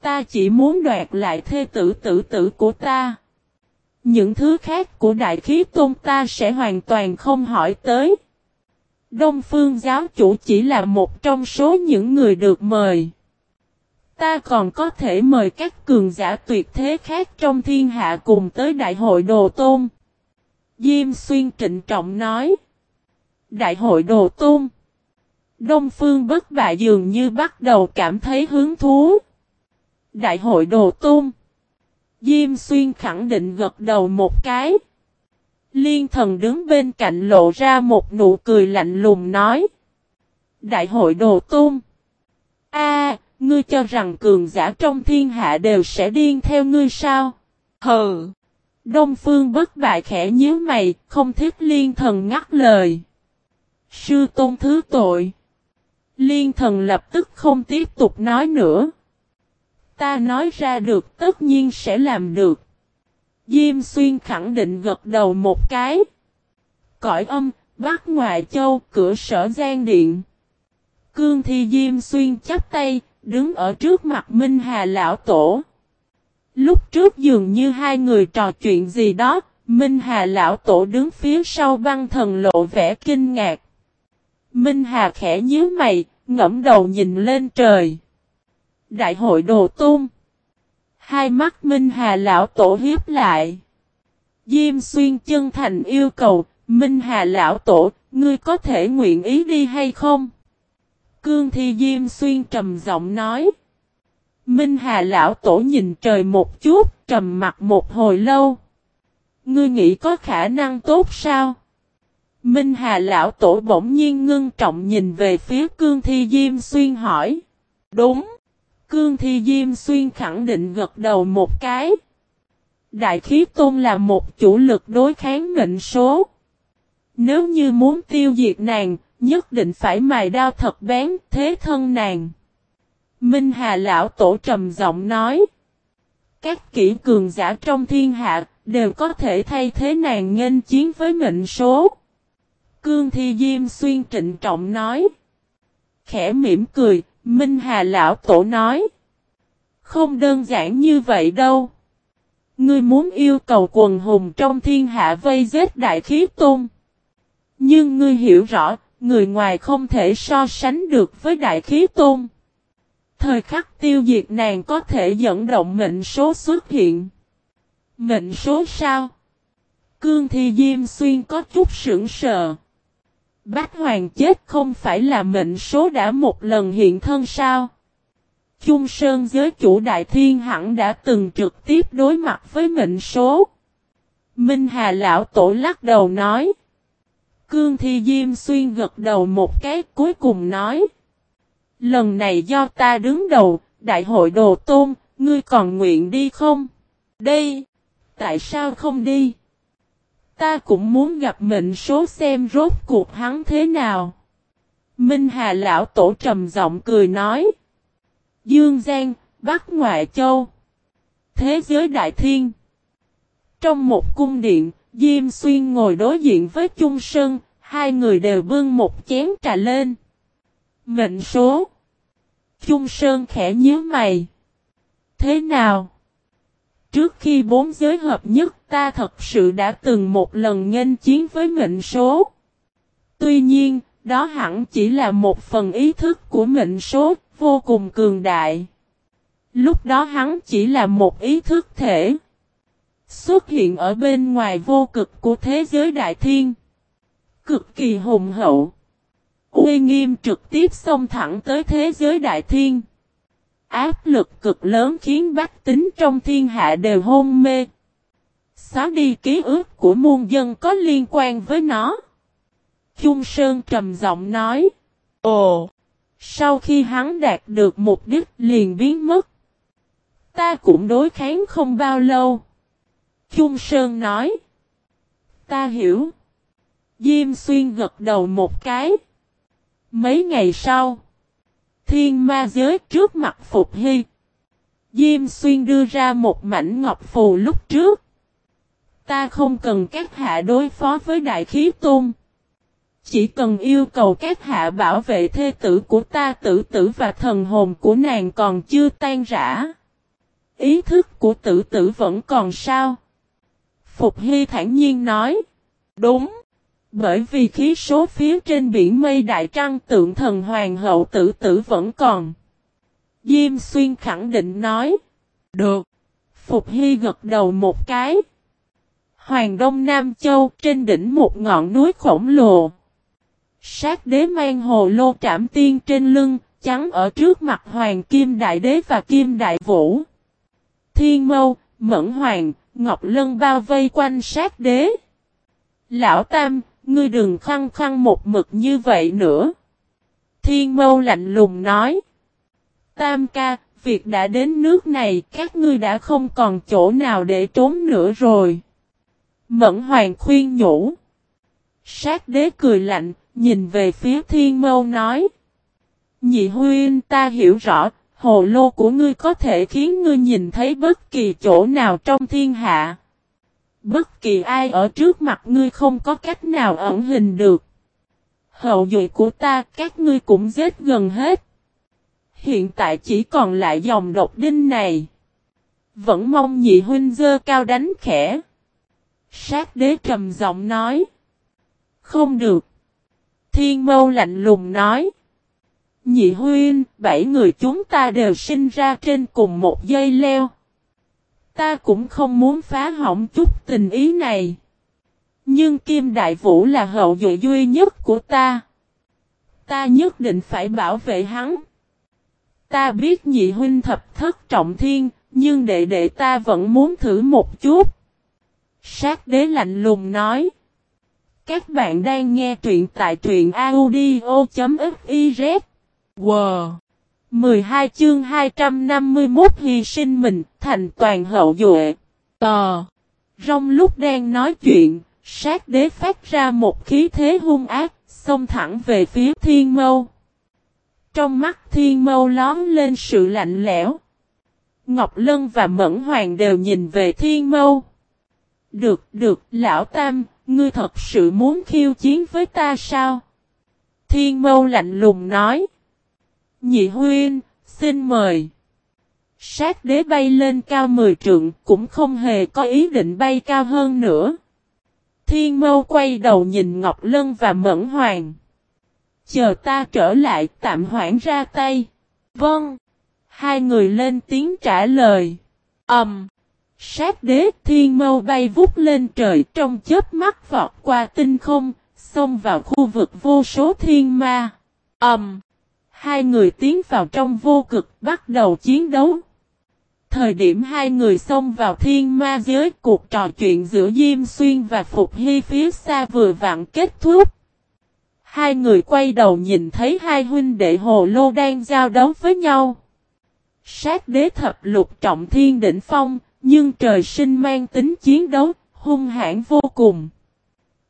Ta chỉ muốn đoạt lại thê tử tử tử của ta. Những thứ khác của đại khí tôn ta sẽ hoàn toàn không hỏi tới. Đông phương giáo chủ chỉ là một trong số những người được mời. Ta còn có thể mời các cường giả tuyệt thế khác trong thiên hạ cùng tới đại hội đồ tôn. Diêm xuyên trịnh trọng nói. Đại hội đồ tôn. Đông phương bất bại dường như bắt đầu cảm thấy hứng thú. Đại hội đồ tôn. Diêm xuyên khẳng định gật đầu một cái. Liên thần đứng bên cạnh lộ ra một nụ cười lạnh lùng nói. Đại hội đồ tôn. A, ngươi cho rằng cường giả trong thiên hạ đều sẽ điên theo ngươi sao? Hừ. Đông phương bất bại khẽ nhíu mày, không thích liên thần ngắt lời. Sư tôn thứ tội. Liên thần lập tức không tiếp tục nói nữa. Ta nói ra được tất nhiên sẽ làm được. Diêm xuyên khẳng định gật đầu một cái. Cõi âm, Bắc Ngoại Châu, cửa sở gian điện. Cương thi Diêm xuyên chắp tay, đứng ở trước mặt Minh Hà Lão Tổ. Lúc trước dường như hai người trò chuyện gì đó, Minh Hà Lão Tổ đứng phía sau băng thần lộ vẻ kinh ngạc. Minh Hà khẽ nhíu mày, ngẫm đầu nhìn lên trời. Đại hội đồ tôn Hai mắt Minh Hà Lão Tổ hiếp lại. Diêm xuyên chân thành yêu cầu, Minh Hà Lão Tổ, ngươi có thể nguyện ý đi hay không? Cương Thi Diêm xuyên trầm giọng nói. Minh Hà Lão Tổ nhìn trời một chút, trầm mặt một hồi lâu. Ngươi nghĩ có khả năng tốt sao? Minh Hà Lão Tổ bỗng nhiên ngưng trọng nhìn về phía Cương Thi Diêm Xuyên hỏi. Đúng. Cương Thi Diêm Xuyên khẳng định gật đầu một cái. Đại khí tôn là một chủ lực đối kháng mệnh số. Nếu như muốn tiêu diệt nàng, nhất định phải mài đao thật bén thế thân nàng. Minh Hà Lão Tổ trầm giọng nói. Các kỹ cường giả trong thiên hạ đều có thể thay thế nàng nghênh chiến với mệnh số. Cương Thi Diêm Xuyên trịnh trọng nói. Khẽ mỉm cười, Minh Hà Lão Tổ nói. Không đơn giản như vậy đâu. Ngươi muốn yêu cầu quần hùng trong thiên hạ vây giết đại khí tôn. Nhưng ngươi hiểu rõ, người ngoài không thể so sánh được với đại khí tôn. Thời khắc tiêu diệt nàng có thể dẫn động mệnh số xuất hiện. Mệnh số sao? Cương Thi Diêm Xuyên có chút sững sờ. Bác Hoàng chết không phải là mệnh số đã một lần hiện thân sao? trung Sơn giới chủ Đại Thiên hẳn đã từng trực tiếp đối mặt với mệnh số. Minh Hà Lão Tổ lắc đầu nói. Cương Thi Diêm Xuyên gật đầu một cái cuối cùng nói. Lần này do ta đứng đầu, đại hội đồ tôn, ngươi còn nguyện đi không? Đây! Tại sao không đi? Ta cũng muốn gặp mệnh số xem rốt cuộc hắn thế nào. Minh Hà Lão Tổ trầm giọng cười nói. Dương Giang, Bắc Ngoại Châu. Thế giới Đại Thiên. Trong một cung điện, Diêm Xuyên ngồi đối diện với Trung Sơn, hai người đều bưng một chén trà lên. Mệnh số. Trung Sơn khẽ nhớ mày. Thế nào? Trước khi bốn giới hợp nhất ta thật sự đã từng một lần nghênh chiến với mệnh số. Tuy nhiên, đó hẳn chỉ là một phần ý thức của mệnh số, vô cùng cường đại. Lúc đó hắn chỉ là một ý thức thể. Xuất hiện ở bên ngoài vô cực của thế giới đại thiên. Cực kỳ hùng hậu. Uy nghiêm trực tiếp xông thẳng tới thế giới đại thiên. Áp lực cực lớn khiến bách tính trong thiên hạ đều hôn mê. Xóa đi ký ức của muôn dân có liên quan với nó. Trung Sơn trầm giọng nói. Ồ! Sau khi hắn đạt được mục đích liền biến mất. Ta cũng đối kháng không bao lâu. Trung Sơn nói. Ta hiểu. Diêm xuyên gật đầu một cái. Mấy ngày sau, thiên ma giới trước mặt Phục Hy. Diêm xuyên đưa ra một mảnh ngọc phù lúc trước. Ta không cần các hạ đối phó với đại khí tôn. Chỉ cần yêu cầu các hạ bảo vệ thê tử của ta tử tử và thần hồn của nàng còn chưa tan rã. Ý thức của tử tử vẫn còn sao? Phục Hy thản nhiên nói. Đúng. Bởi vì khí số phía trên biển mây đại trăng tượng thần hoàng hậu tử tử vẫn còn. Diêm xuyên khẳng định nói. Được. Phục Hy gật đầu một cái. Hoàng Đông Nam Châu trên đỉnh một ngọn núi khổng lồ. Sát đế mang hồ lô trảm tiên trên lưng, chắn ở trước mặt Hoàng Kim Đại Đế và Kim Đại Vũ. Thiên Mâu, Mẫn Hoàng, Ngọc Lân bao vây quanh sát đế. Lão Tam, ngươi đừng khăng khăng một mực như vậy nữa. Thiên Mâu lạnh lùng nói. Tam ca, việc đã đến nước này các ngươi đã không còn chỗ nào để trốn nữa rồi. Mẫn Hoàng khuyên nhủ. Sát đế cười lạnh, nhìn về phía thiên mâu nói. Nhị huyên ta hiểu rõ, hồ lô của ngươi có thể khiến ngươi nhìn thấy bất kỳ chỗ nào trong thiên hạ. Bất kỳ ai ở trước mặt ngươi không có cách nào ẩn hình được. Hậu duệ của ta các ngươi cũng giết gần hết. Hiện tại chỉ còn lại dòng độc đinh này. Vẫn mong nhị huynh dơ cao đánh khẽ. Sát đế trầm giọng nói. Không được. Thiên mâu lạnh lùng nói. Nhị huynh, bảy người chúng ta đều sinh ra trên cùng một dây leo. Ta cũng không muốn phá hỏng chút tình ý này. Nhưng Kim Đại Vũ là hậu duệ duy nhất của ta. Ta nhất định phải bảo vệ hắn. Ta biết nhị huynh thập thất trọng thiên, nhưng đệ đệ ta vẫn muốn thử một chút. Sát đế lạnh lùng nói. Các bạn đang nghe truyện tại truyện audio.fiz. Wow! 12 chương 251 hy sinh mình, thành toàn hậu duệ. Tò! Rong lúc đang nói chuyện, sát đế phát ra một khí thế hung ác, xông thẳng về phía thiên mâu. Trong mắt thiên mâu lón lên sự lạnh lẽo. Ngọc Lân và Mẫn Hoàng đều nhìn về thiên mâu. Được, được, lão tam, ngươi thật sự muốn khiêu chiến với ta sao? Thiên mâu lạnh lùng nói. Nhị huyên, xin mời. Sát đế bay lên cao mười trượng cũng không hề có ý định bay cao hơn nữa. Thiên mâu quay đầu nhìn Ngọc Lân và Mẫn Hoàng. Chờ ta trở lại tạm hoãn ra tay. Vâng. Hai người lên tiếng trả lời. Ẩm. Um. Sát đế thiên mâu bay vút lên trời trong chớp mắt vọt qua tinh không, xông vào khu vực vô số thiên ma. Ẩm. Um, hai người tiến vào trong vô cực bắt đầu chiến đấu. Thời điểm hai người xông vào thiên ma giới cuộc trò chuyện giữa Diêm Xuyên và Phục Hy phía xa vừa vặn kết thúc. Hai người quay đầu nhìn thấy hai huynh đệ hồ lô đang giao đấu với nhau. Sát đế thập lục trọng thiên đỉnh phong, nhưng trời sinh mang tính chiến đấu, hung hãn vô cùng.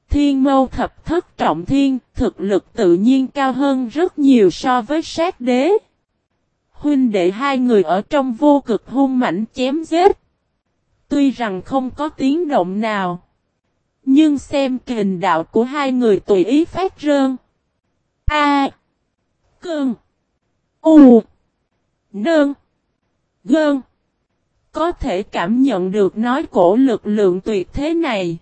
Thiên mâu thập thất trọng thiên, thực lực tự nhiên cao hơn rất nhiều so với sát đế. Huynh đệ hai người ở trong vô cực hung mảnh chém giết. Tuy rằng không có tiếng động nào. Nhưng xem kình đạo của hai người tùy ý phát rơn. A. Cơn. U. Nơn. Gơn. Có thể cảm nhận được nói cổ lực lượng tuyệt thế này.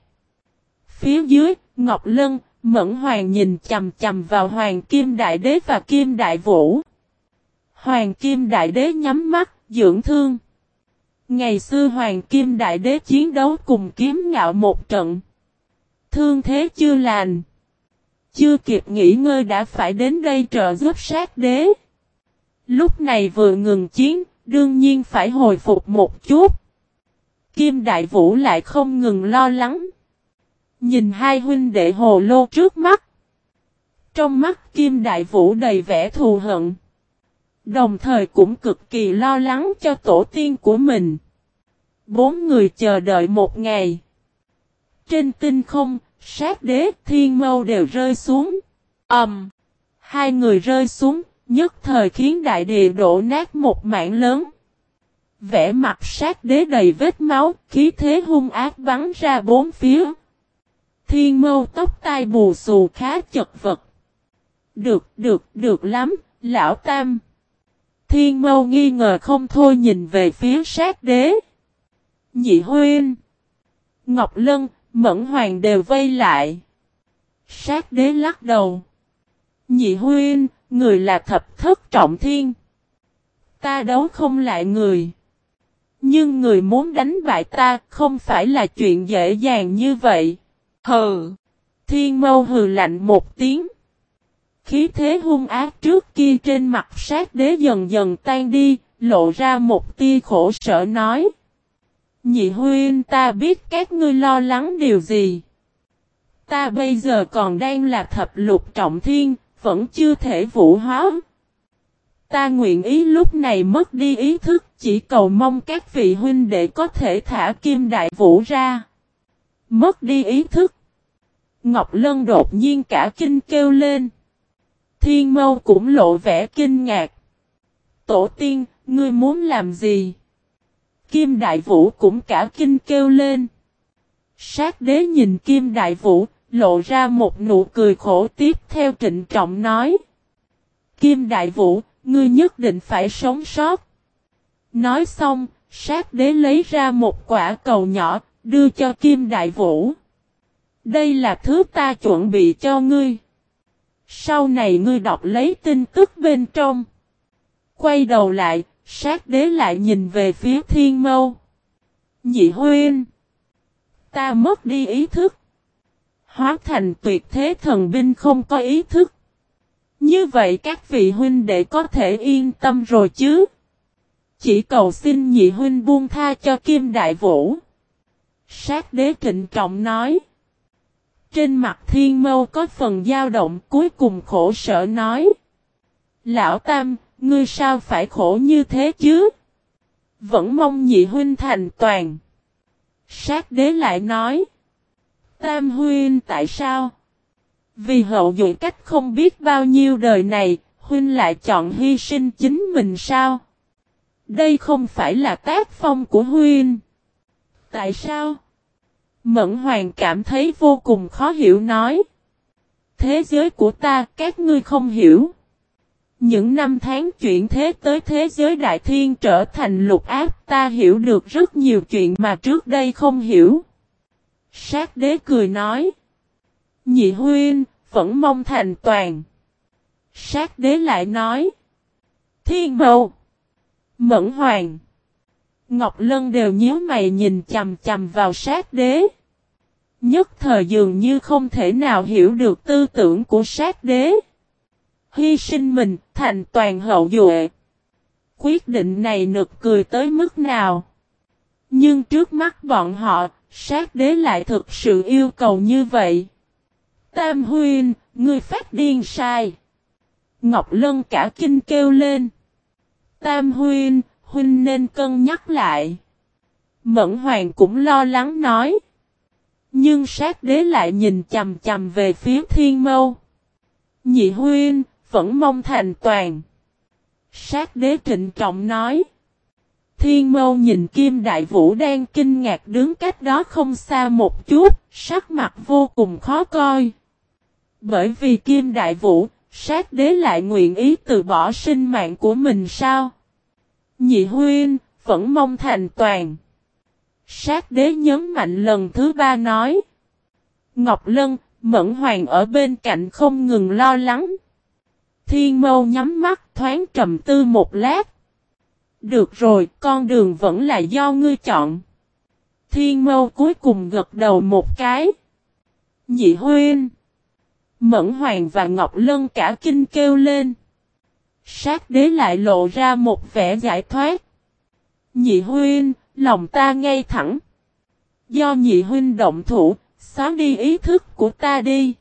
Phía dưới, Ngọc Lân, Mẫn Hoàng nhìn chầm chầm vào Hoàng Kim Đại Đế và Kim Đại Vũ. Hoàng Kim Đại Đế nhắm mắt, dưỡng thương. Ngày xưa Hoàng Kim Đại Đế chiến đấu cùng kiếm ngạo một trận. Thương thế chưa lành. Chưa kịp nghỉ ngơi đã phải đến đây trợ giúp sát đế. Lúc này vừa ngừng chiến, đương nhiên phải hồi phục một chút. Kim Đại Vũ lại không ngừng lo lắng. Nhìn hai huynh đệ hồ lô trước mắt. Trong mắt Kim Đại Vũ đầy vẻ thù hận. Đồng thời cũng cực kỳ lo lắng cho tổ tiên của mình. Bốn người chờ đợi một ngày. Trên tinh không, sát đế thiên mâu đều rơi xuống. Ẩm. Um, Hai người rơi xuống, nhất thời khiến đại địa đổ nát một mảng lớn. Vẽ mặt sát đế đầy vết máu, khí thế hung ác bắn ra bốn phía. Thiên mâu tóc tai bù xù khá chật vật. Được, được, được lắm, lão tam. Thiên mâu nghi ngờ không thôi nhìn về phía sát đế. Nhị huyên. Ngọc Lân, Mẫn Hoàng đều vây lại. Sát đế lắc đầu. Nhị huyên, người là thập thất trọng thiên. Ta đấu không lại người. Nhưng người muốn đánh bại ta không phải là chuyện dễ dàng như vậy. Hừ. Thiên mâu hừ lạnh một tiếng. Khí thế hung ác trước kia trên mặt sát đế dần dần tan đi, lộ ra một tia khổ sở nói. Nhị huyên ta biết các ngươi lo lắng điều gì. Ta bây giờ còn đang là thập lục trọng thiên, vẫn chưa thể vũ hóa. Ta nguyện ý lúc này mất đi ý thức, chỉ cầu mong các vị huynh đệ có thể thả kim đại vũ ra. Mất đi ý thức. Ngọc Lân đột nhiên cả kinh kêu lên. Thiên mâu cũng lộ vẻ kinh ngạc. Tổ tiên, ngươi muốn làm gì? Kim Đại Vũ cũng cả kinh kêu lên. Sát đế nhìn Kim Đại Vũ, lộ ra một nụ cười khổ tiếp theo trịnh trọng nói. Kim Đại Vũ, ngươi nhất định phải sống sót. Nói xong, sát đế lấy ra một quả cầu nhỏ, đưa cho Kim Đại Vũ. Đây là thứ ta chuẩn bị cho ngươi. Sau này ngươi đọc lấy tin tức bên trong. Quay đầu lại, sát đế lại nhìn về phía thiên mâu. Nhị huyên. Ta mất đi ý thức. Hóa thành tuyệt thế thần binh không có ý thức. Như vậy các vị huynh đệ có thể yên tâm rồi chứ. Chỉ cầu xin nhị huynh buông tha cho Kim Đại Vũ. Sát đế trịnh trọng nói. Trên mặt thiên mâu có phần dao động cuối cùng khổ sở nói. Lão Tam, ngươi sao phải khổ như thế chứ? Vẫn mong nhị huynh thành toàn. Sát đế lại nói. Tam huynh tại sao? Vì hậu dụ cách không biết bao nhiêu đời này, huynh lại chọn hy sinh chính mình sao? Đây không phải là tác phong của huynh. Tại sao? Mẫn hoàng cảm thấy vô cùng khó hiểu nói. Thế giới của ta các ngươi không hiểu. Những năm tháng chuyển thế tới thế giới đại thiên trở thành lục áp ta hiểu được rất nhiều chuyện mà trước đây không hiểu. Sát đế cười nói. Nhị huyên, vẫn mong thành toàn. Sát đế lại nói. Thiên mâu. Mẫn hoàng. Ngọc Lân đều nhíu mày nhìn chầm chầm vào sát đế. Nhất thời dường như không thể nào hiểu được tư tưởng của sát đế. Hy sinh mình, thành toàn hậu duệ. Quyết định này nực cười tới mức nào. Nhưng trước mắt bọn họ, sát đế lại thực sự yêu cầu như vậy. Tam huyên, ngươi phát điên sai. Ngọc Lân cả kinh kêu lên. Tam huyên, huynh nên cân nhắc lại. Mẫn hoàng cũng lo lắng nói. Nhưng sát đế lại nhìn chầm chầm về phía thiên mâu. Nhị huyên, vẫn mong thành toàn. Sát đế trịnh trọng nói. Thiên mâu nhìn Kim Đại Vũ đang kinh ngạc đứng cách đó không xa một chút, sắc mặt vô cùng khó coi. Bởi vì Kim Đại Vũ, sát đế lại nguyện ý từ bỏ sinh mạng của mình sao? Nhị huyên, vẫn mong thành toàn. Sát đế nhấn mạnh lần thứ ba nói. Ngọc Lân, Mẫn Hoàng ở bên cạnh không ngừng lo lắng. Thiên mâu nhắm mắt thoáng trầm tư một lát. Được rồi, con đường vẫn là do ngươi chọn. Thiên mâu cuối cùng gật đầu một cái. Nhị huyên. Mẫn Hoàng và Ngọc Lân cả kinh kêu lên. Sát đế lại lộ ra một vẻ giải thoát. Nhị huyên, lòng ta ngay thẳng. Do nhị huynh động thủ, xóa đi ý thức của ta đi.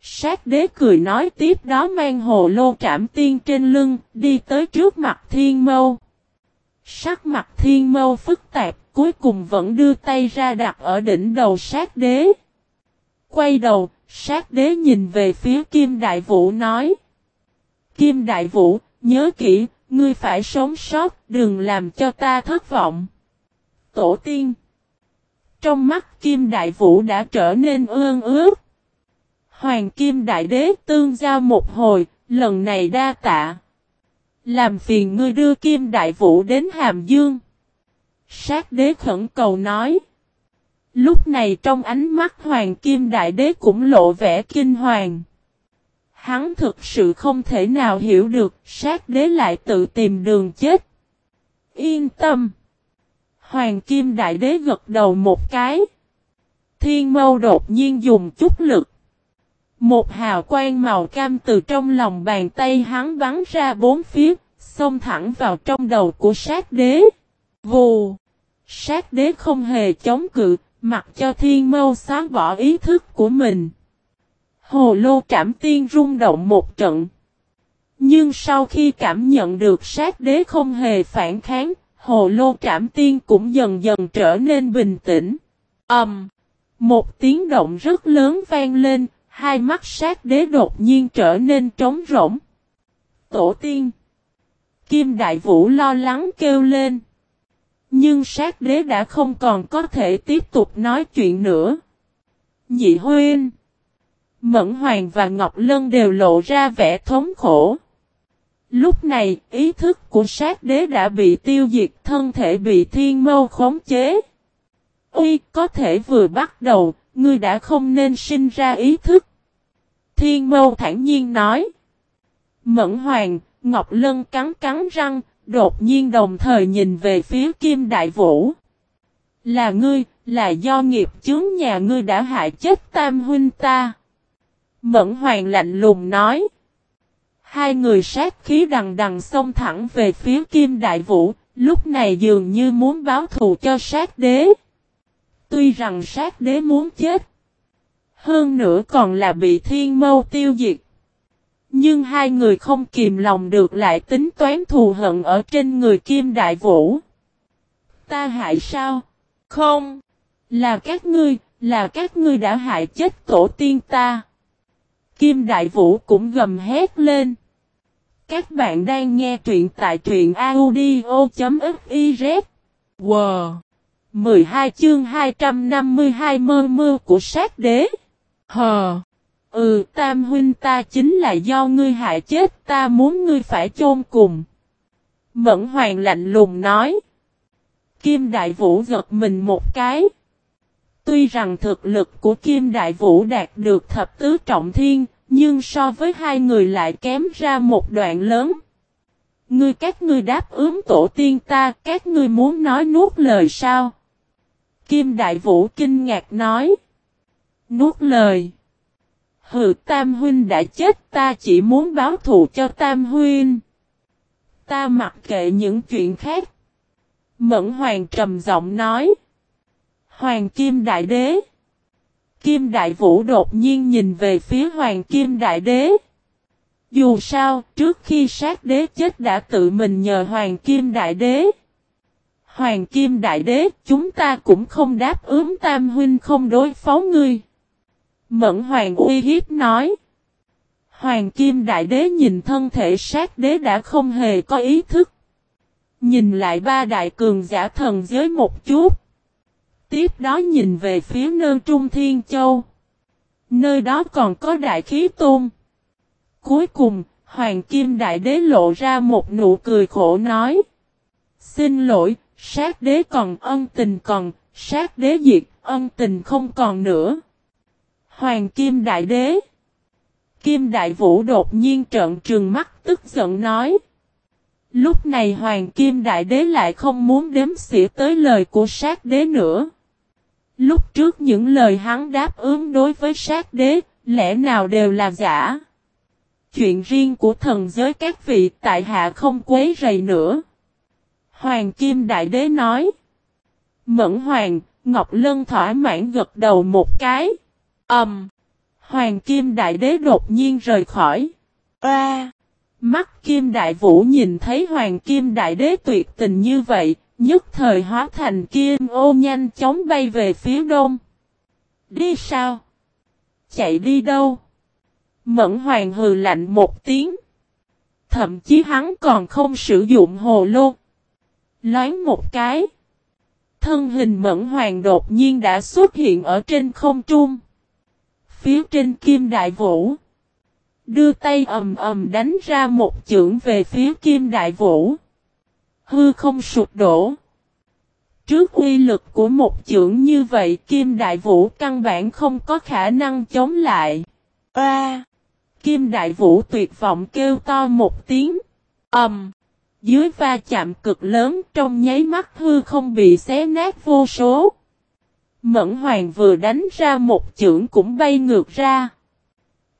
Sát đế cười nói tiếp đó mang hồ lô trảm tiên trên lưng, đi tới trước mặt thiên mâu. Sắc mặt thiên mâu phức tạp, cuối cùng vẫn đưa tay ra đặt ở đỉnh đầu sát đế. Quay đầu, sát đế nhìn về phía kim đại vũ nói. Kim Đại Vũ, nhớ kỹ, ngươi phải sống sót, đừng làm cho ta thất vọng. Tổ tiên Trong mắt Kim Đại Vũ đã trở nên ương ướt. Hoàng Kim Đại Đế tương giao một hồi, lần này đa tạ. Làm phiền ngươi đưa Kim Đại Vũ đến Hàm Dương. Sát đế khẩn cầu nói. Lúc này trong ánh mắt Hoàng Kim Đại Đế cũng lộ vẻ kinh hoàng. Hắn thực sự không thể nào hiểu được, sát đế lại tự tìm đường chết. Yên tâm. Hoàng Kim Đại Đế gật đầu một cái. Thiên mâu đột nhiên dùng chút lực. Một hào quang màu cam từ trong lòng bàn tay hắn bắn ra bốn phía, xông thẳng vào trong đầu của sát đế. Vù! Sát đế không hề chống cự, mặc cho thiên mâu xóa bỏ ý thức của mình. Hồ lô trảm tiên rung động một trận. Nhưng sau khi cảm nhận được sát đế không hề phản kháng, hồ lô trảm tiên cũng dần dần trở nên bình tĩnh. Ẩm! Um, một tiếng động rất lớn vang lên, hai mắt sát đế đột nhiên trở nên trống rỗng. Tổ tiên! Kim Đại Vũ lo lắng kêu lên. Nhưng sát đế đã không còn có thể tiếp tục nói chuyện nữa. Nhị huyên! Mẫn Hoàng và Ngọc Lân đều lộ ra vẻ thống khổ. Lúc này, ý thức của sát đế đã bị tiêu diệt, thân thể bị thiên mâu khống chế. Uy, có thể vừa bắt đầu, ngươi đã không nên sinh ra ý thức. Thiên mâu thản nhiên nói. Mẫn Hoàng, Ngọc Lân cắn cắn răng, đột nhiên đồng thời nhìn về phía Kim Đại Vũ. Là ngươi, là do nghiệp chướng nhà ngươi đã hại chết tam huynh ta. Mẫn Hoàng lạnh lùng nói. Hai người sát khí đằng đằng xông thẳng về phía Kim Đại Vũ, lúc này dường như muốn báo thù cho sát đế. Tuy rằng sát đế muốn chết, hơn nữa còn là bị thiên mâu tiêu diệt. Nhưng hai người không kìm lòng được lại tính toán thù hận ở trên người Kim Đại Vũ. Ta hại sao? Không. Là các ngươi, là các ngươi đã hại chết tổ tiên ta. Kim Đại Vũ cũng gầm hét lên. Các bạn đang nghe truyện tại truyện audio.fiz. Wow! 12 chương 252 mơ mơ của sát đế. Hờ! Ừ, tam huynh ta chính là do ngươi hại chết ta muốn ngươi phải chôn cùng. Mẫn hoàng lạnh lùng nói. Kim Đại Vũ gật mình một cái. Tuy rằng thực lực của Kim Đại Vũ đạt được thập tứ trọng thiên, nhưng so với hai người lại kém ra một đoạn lớn. Ngươi các ngươi đáp ứng tổ tiên ta, các ngươi muốn nói nuốt lời sao? Kim Đại Vũ kinh ngạc nói. Nuốt lời. Hừ Tam Huynh đã chết ta chỉ muốn báo thù cho Tam Huynh. Ta mặc kệ những chuyện khác. Mẫn Hoàng trầm giọng nói. Hoàng Kim Đại Đế. Kim Đại Vũ đột nhiên nhìn về phía Hoàng Kim Đại Đế. Dù sao, trước khi sát đế chết đã tự mình nhờ Hoàng Kim Đại Đế. Hoàng Kim Đại Đế, chúng ta cũng không đáp ứng Tam Huynh không đối phó ngươi. Mẫn Hoàng uy hiếp nói. Hoàng Kim Đại Đế nhìn thân thể sát đế đã không hề có ý thức. Nhìn lại ba đại cường giả thần giới một chút. Tiếp đó nhìn về phía nơi Trung Thiên Châu. Nơi đó còn có đại khí tôn. Cuối cùng, Hoàng Kim Đại Đế lộ ra một nụ cười khổ nói. Xin lỗi, sát đế còn ân tình còn, sát đế diệt, ân tình không còn nữa. Hoàng Kim Đại Đế Kim Đại Vũ đột nhiên trợn trừng mắt tức giận nói. Lúc này Hoàng Kim Đại Đế lại không muốn đếm xỉa tới lời của sát đế nữa. Lúc trước những lời hắn đáp ứng đối với sát đế, lẽ nào đều là giả. Chuyện riêng của thần giới các vị tại hạ không quấy rầy nữa. Hoàng Kim Đại Đế nói. Mẫn Hoàng, Ngọc Lân thỏa mãn gật đầu một cái. Ẩm. Um, Hoàng Kim Đại Đế đột nhiên rời khỏi. A. mắt Kim Đại Vũ nhìn thấy Hoàng Kim Đại Đế tuyệt tình như vậy, nhất thời hóa thành kim ô nhanh chóng bay về phía đông. Đi sao? Chạy đi đâu? Mẫn Hoàng hừ lạnh một tiếng. Thậm chí hắn còn không sử dụng hồ lô. Loáng một cái. Thân hình mẫn hoàng đột nhiên đã xuất hiện ở trên không trung. Phía trên kim đại vũ. Đưa tay ầm ầm đánh ra một chưởng về phía kim đại vũ. Hư không sụp đổ. Trước uy lực của một chưởng như vậy Kim Đại Vũ căn bản không có khả năng chống lại. A! Kim Đại Vũ tuyệt vọng kêu to một tiếng. ầm, um, Dưới va chạm cực lớn trong nháy mắt hư không bị xé nát vô số. Mẫn Hoàng vừa đánh ra một chưởng cũng bay ngược ra.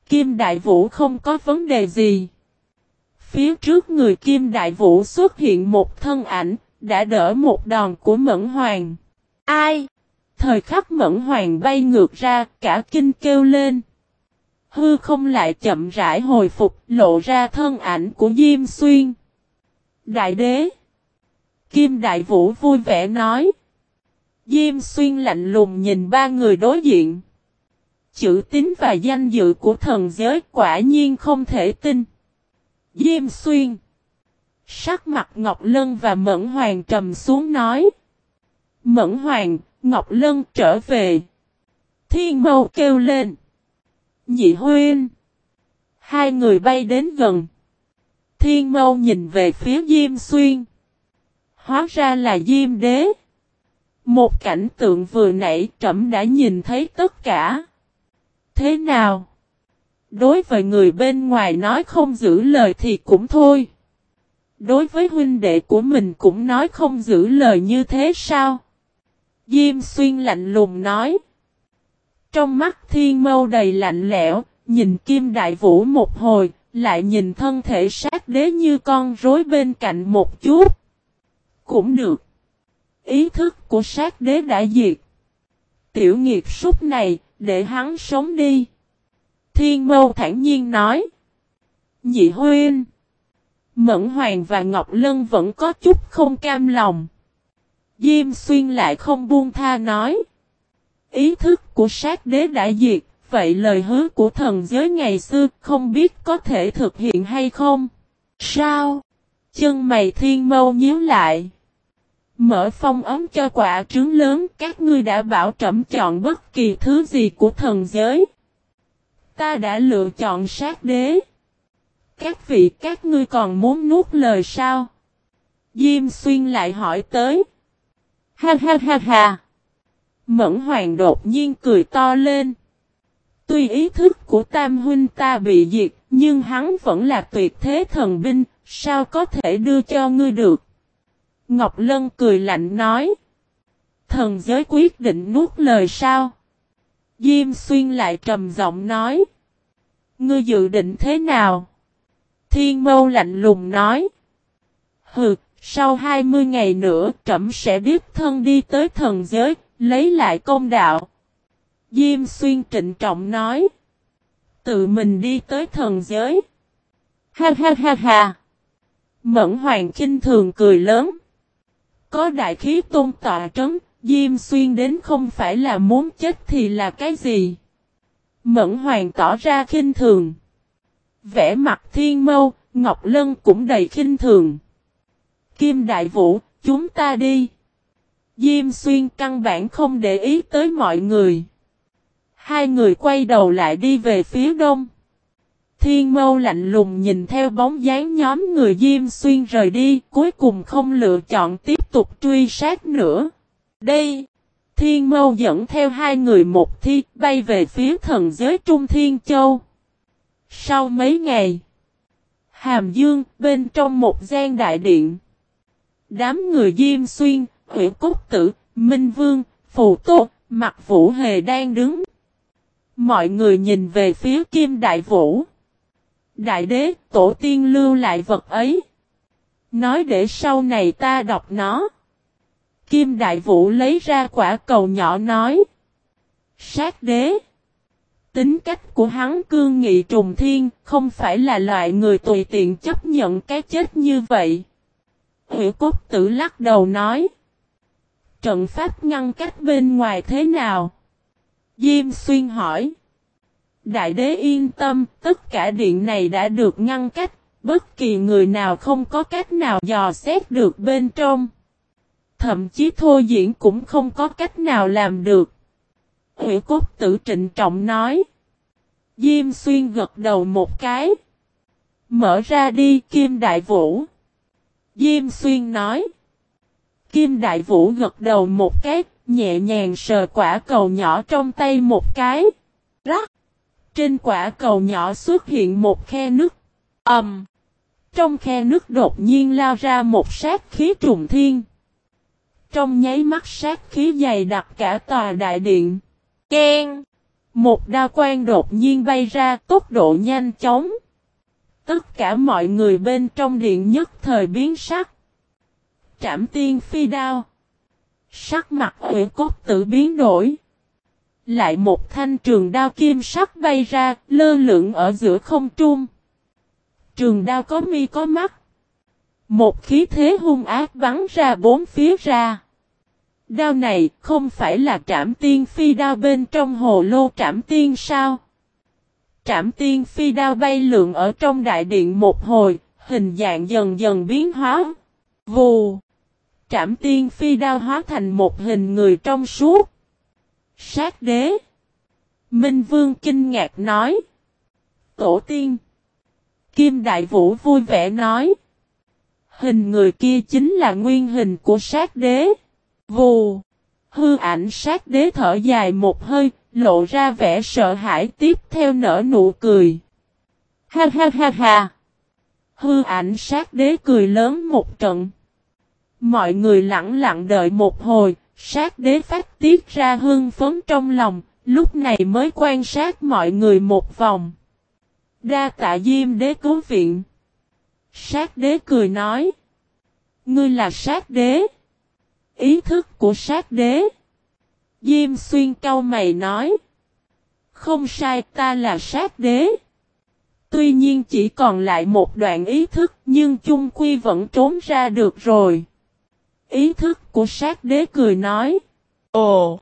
Kim Đại Vũ không có vấn đề gì. Phía trước người Kim Đại Vũ xuất hiện một thân ảnh, đã đỡ một đòn của Mẫn Hoàng. Ai? Thời khắc Mẫn Hoàng bay ngược ra, cả kinh kêu lên. Hư không lại chậm rãi hồi phục, lộ ra thân ảnh của Diêm Xuyên. Đại đế. Kim Đại Vũ vui vẻ nói. Diêm Xuyên lạnh lùng nhìn ba người đối diện. Chữ tín và danh dự của thần giới quả nhiên không thể tin. Diêm Xuyên. Sắc mặt Ngọc Lân và Mẫn Hoàng trầm xuống nói. Mẫn Hoàng, Ngọc Lân trở về. Thiên mâu kêu lên. Nhị huyên. Hai người bay đến gần. Thiên mâu nhìn về phía Diêm Xuyên. Hóa ra là Diêm Đế. Một cảnh tượng vừa nãy trẫm đã nhìn thấy tất cả. Thế nào? Đối với người bên ngoài nói không giữ lời thì cũng thôi. Đối với huynh đệ của mình cũng nói không giữ lời như thế sao? Diêm xuyên lạnh lùng nói. Trong mắt thiên mâu đầy lạnh lẽo, nhìn kim đại vũ một hồi, lại nhìn thân thể sát đế như con rối bên cạnh một chút. Cũng được. Ý thức của sát đế đã diệt. Tiểu nghiệt súc này, để hắn sống đi. Thiên mâu thản nhiên nói. Nhị huynh. Mẫn Hoàng và Ngọc Lân vẫn có chút không cam lòng. Diêm Xuyên lại không buông tha nói. Ý thức của sát đế đã diệt, vậy lời hứa của thần giới ngày xưa không biết có thể thực hiện hay không? Sao? Chân mày thiên mâu nhíu lại. Mở phong ấm cho quả trứng lớn các ngươi đã bảo trẫm chọn bất kỳ thứ gì của thần giới. Ta đã lựa chọn sát đế. Các vị các ngươi còn muốn nuốt lời sao? Diêm xuyên lại hỏi tới. Ha ha ha ha. Mẫn hoàng đột nhiên cười to lên. Tuy ý thức của tam huynh ta bị diệt, nhưng hắn vẫn là tuyệt thế thần binh, sao có thể đưa cho ngươi được? Ngọc Lân cười lạnh nói. Thần giới quyết định nuốt lời sao? Diêm xuyên lại trầm giọng nói. Ngươi dự định thế nào? Thiên mâu lạnh lùng nói. Hừ, sau 20 ngày nữa trẫm sẽ đích thân đi tới thần giới, lấy lại công đạo. Diêm xuyên trịnh trọng nói. Tự mình đi tới thần giới. Ha ha ha ha. Mẫn hoàng kinh thường cười lớn. Có đại khí tôn tọa trấn, Diêm xuyên đến không phải là muốn chết thì là cái gì. Mẫn hoàng tỏ ra kinh thường. Vẽ mặt thiên mâu, Ngọc Lân cũng đầy khinh thường. Kim Đại Vũ, chúng ta đi. Diêm xuyên căn bản không để ý tới mọi người. Hai người quay đầu lại đi về phía đông. Thiên mâu lạnh lùng nhìn theo bóng dáng nhóm người Diêm Xuyên rời đi, cuối cùng không lựa chọn tiếp tục truy sát nữa. Đây, Thiên mâu dẫn theo hai người một thi, bay về phía thần giới Trung Thiên Châu. Sau mấy ngày, Hàm Dương, bên trong một gian đại điện. Đám người Diêm Xuyên, Huyện Cúc Tử, Minh Vương, Phù Tô, Mặt Vũ Hề đang đứng. Mọi người nhìn về phía Kim Đại Vũ. Đại đế, tổ tiên lưu lại vật ấy. Nói để sau này ta đọc nó. Kim Đại Vũ lấy ra quả cầu nhỏ nói. Sát đế. Tính cách của hắn cương nghị trùng thiên, không phải là loại người tùy tiện chấp nhận cái chết như vậy. Hữu cốt tử lắc đầu nói. Trận pháp ngăn cách bên ngoài thế nào? Diêm xuyên hỏi. Đại đế yên tâm, tất cả điện này đã được ngăn cách, Bất kỳ người nào không có cách nào dò xét được bên trong. Thậm chí thô diễn cũng không có cách nào làm được. Hủy cốt tử trịnh trọng nói. Diêm xuyên gật đầu một cái. Mở ra đi Kim Đại Vũ. Diêm xuyên nói. Kim Đại Vũ gật đầu một cái, nhẹ nhàng sờ quả cầu nhỏ trong tay một cái. Rắc. Trên quả cầu nhỏ xuất hiện một khe nước. ầm. Trong khe nước đột nhiên lao ra một sát khí trùng thiên. Trong nháy mắt sát khí dày đặc cả tòa đại điện. Ken! Một đa quan đột nhiên bay ra tốc độ nhanh chóng. Tất cả mọi người bên trong điện nhất thời biến sắc. Trảm tiên phi đao. Sắc mặt ủy cốt tự biến đổi. Lại một thanh trường đao kim sắc bay ra, lơ lửng ở giữa không trung. Trường đao có mi có mắt. Một khí thế hung ác bắn ra bốn phía ra. Đao này không phải là trảm tiên phi đao bên trong hồ lô trảm tiên sao? Trảm tiên phi đao bay lượn ở trong đại điện một hồi, hình dạng dần dần biến hóa. Vù! Trảm tiên phi đao hóa thành một hình người trong suốt. Sát đế! Minh Vương kinh ngạc nói. Tổ tiên! Kim Đại Vũ vui vẻ nói. Hình người kia chính là nguyên hình của sát đế. Vù! Hư ảnh sát đế thở dài một hơi, lộ ra vẻ sợ hãi tiếp theo nở nụ cười. Ha ha ha ha! Hư ảnh sát đế cười lớn một trận. Mọi người lặng lặng đợi một hồi, sát đế phát tiết ra hương phấn trong lòng, lúc này mới quan sát mọi người một vòng. Đa tạ diêm đế cứu viện. Sát đế cười nói. Ngươi là sát đế. Ý thức của sát đế. Diêm xuyên câu mày nói. Không sai, ta là sát đế. Tuy nhiên chỉ còn lại một đoạn ý thức, nhưng chung quy vẫn trốn ra được rồi. Ý thức của sát đế cười nói. Ồ!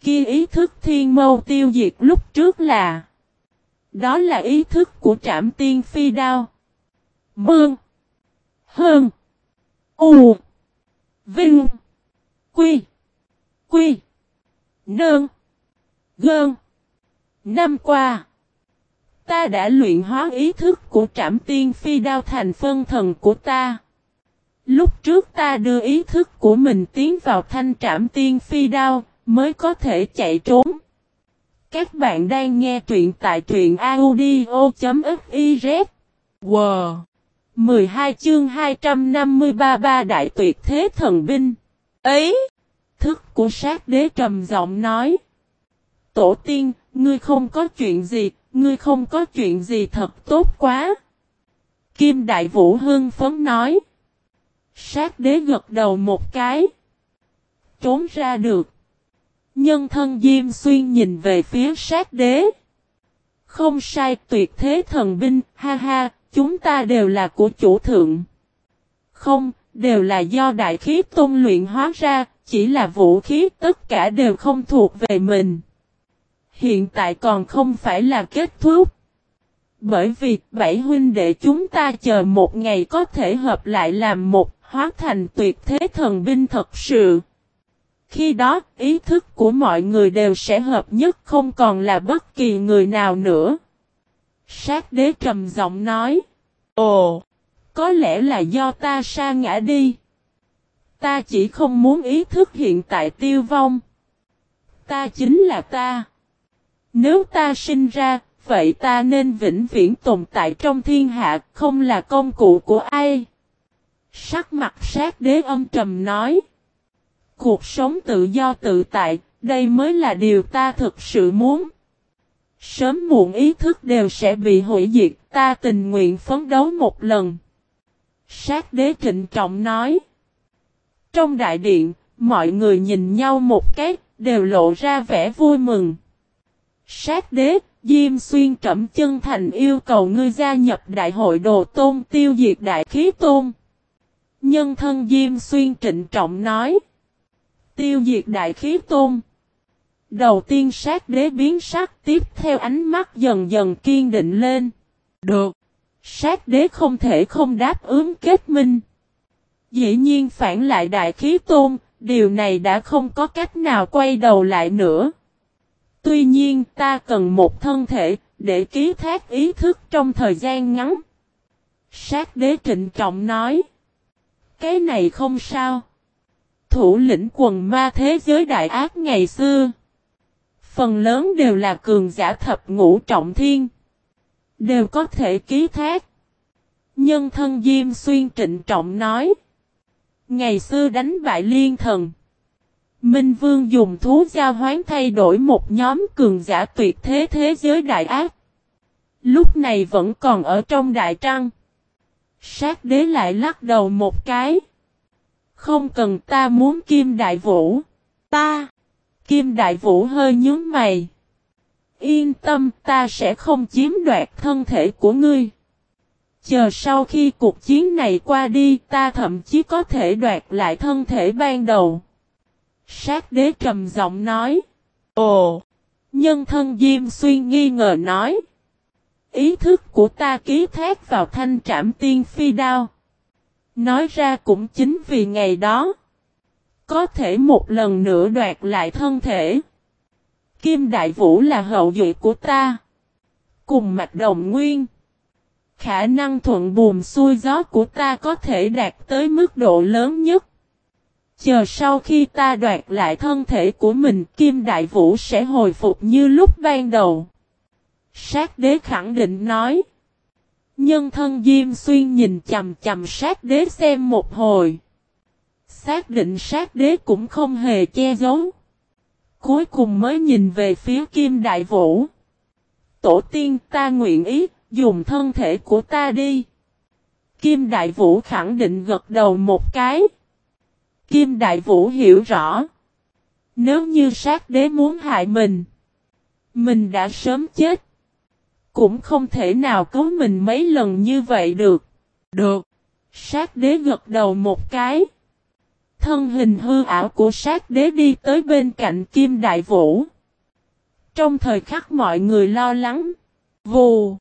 Kia ý thức thiên mâu tiêu diệt lúc trước là. Đó là ý thức của trạm tiên phi đao. Mương. Hơn. U. Vinh. Quy. Quy. Nơn. Gơn. Năm qua. Ta đã luyện hóa ý thức của trạm tiên phi đao thành phân thần của ta. Lúc trước ta đưa ý thức của mình tiến vào thanh trạm tiên phi đao, mới có thể chạy trốn. Các bạn đang nghe truyện tại truyện audio.fiz. Wow! 12 chương 253 ba đại tuyệt thế thần binh. Ấy! Thức của sát đế trầm giọng nói. Tổ tiên, ngươi không có chuyện gì, ngươi không có chuyện gì thật tốt quá. Kim Đại Vũ hưng phấn nói. Sát đế gật đầu một cái. Trốn ra được. Nhân thân Diêm Xuyên nhìn về phía sát đế. Không sai tuyệt thế thần binh, ha ha, chúng ta đều là của chủ thượng. Không, đều là do đại khí tôn luyện hóa ra, chỉ là vũ khí tất cả đều không thuộc về mình. Hiện tại còn không phải là kết thúc. Bởi vì bảy huynh đệ chúng ta chờ một ngày có thể hợp lại làm một hóa thành tuyệt thế thần binh thật sự. Khi đó, ý thức của mọi người đều sẽ hợp nhất không còn là bất kỳ người nào nữa. Sát đế trầm giọng nói. Ồ, có lẽ là do ta sa ngã đi. Ta chỉ không muốn ý thức hiện tại tiêu vong. Ta chính là ta. Nếu ta sinh ra, vậy ta nên vĩnh viễn tồn tại trong thiên hạ, không là công cụ của ai. Sắc mặt sát đế âm trầm nói. Cuộc sống tự do tự tại, đây mới là điều ta thực sự muốn. Sớm muộn ý thức đều sẽ bị hủy diệt, ta tình nguyện phấn đấu một lần. Sát đế trịnh trọng nói. Trong đại điện, mọi người nhìn nhau một cái, đều lộ ra vẻ vui mừng. Sát đế, Diêm Xuyên trẩm chân thành yêu cầu ngươi gia nhập đại hội đồ tôn tiêu diệt đại khí tôn. Nhân thân Diêm Xuyên trịnh trọng nói. Tiêu diệt đại khí tôn. Đầu tiên sát đế biến sắc tiếp theo ánh mắt dần dần kiên định lên. Được. Sát đế không thể không đáp ứng kết minh. Dĩ nhiên phản lại đại khí tôn, điều này đã không có cách nào quay đầu lại nữa. Tuy nhiên ta cần một thân thể, để ký thác ý thức trong thời gian ngắn. Sát đế trịnh trọng nói. Cái này không sao. Thủ lĩnh quần ma thế giới đại ác ngày xưa. Phần lớn đều là cường giả thập ngũ trọng thiên. Đều có thể ký thác. Nhân thân Diêm Xuyên trịnh trọng nói. Ngày xưa đánh bại liên thần. Minh Vương dùng thú giao hoán thay đổi một nhóm cường giả tuyệt thế thế giới đại ác. Lúc này vẫn còn ở trong đại trăng. Sát đế lại lắc đầu một cái. Không cần ta muốn kim đại vũ. Ta. Kim đại vũ hơi nhướng mày. Yên tâm, ta sẽ không chiếm đoạt thân thể của ngươi. Chờ sau khi cuộc chiến này qua đi, ta thậm chí có thể đoạt lại thân thể ban đầu. Sát đế trầm giọng nói. Ồ! Nhân thân Diêm Xuyên nghi ngờ nói. Ý thức của ta ký thác vào thanh trảm tiên phi đao. Nói ra cũng chính vì ngày đó. Có thể một lần nữa đoạt lại thân thể. Kim Đại Vũ là hậu duệ của ta. Cùng mạch đồng nguyên. Khả năng thuận buồm xuôi gió của ta có thể đạt tới mức độ lớn nhất. Chờ sau khi ta đoạt lại thân thể của mình, Kim Đại Vũ sẽ hồi phục như lúc ban đầu. Sát đế khẳng định nói. Nhân thân Diêm Xuyên nhìn chầm chầm sát đế xem một hồi. Xác định sát đế cũng không hề che giấu. Cuối cùng mới nhìn về phía Kim Đại Vũ. Tổ tiên ta nguyện ý, dùng thân thể của ta đi. Kim Đại Vũ khẳng định gật đầu một cái. Kim Đại Vũ hiểu rõ. Nếu như sát đế muốn hại mình. Mình đã sớm chết. Cũng không thể nào cứu mình mấy lần như vậy được. Được. Sát đế gật đầu một cái. Thân hình hư ảo của sát đế đi tới bên cạnh Kim Đại Vũ. Trong thời khắc mọi người lo lắng. Vù.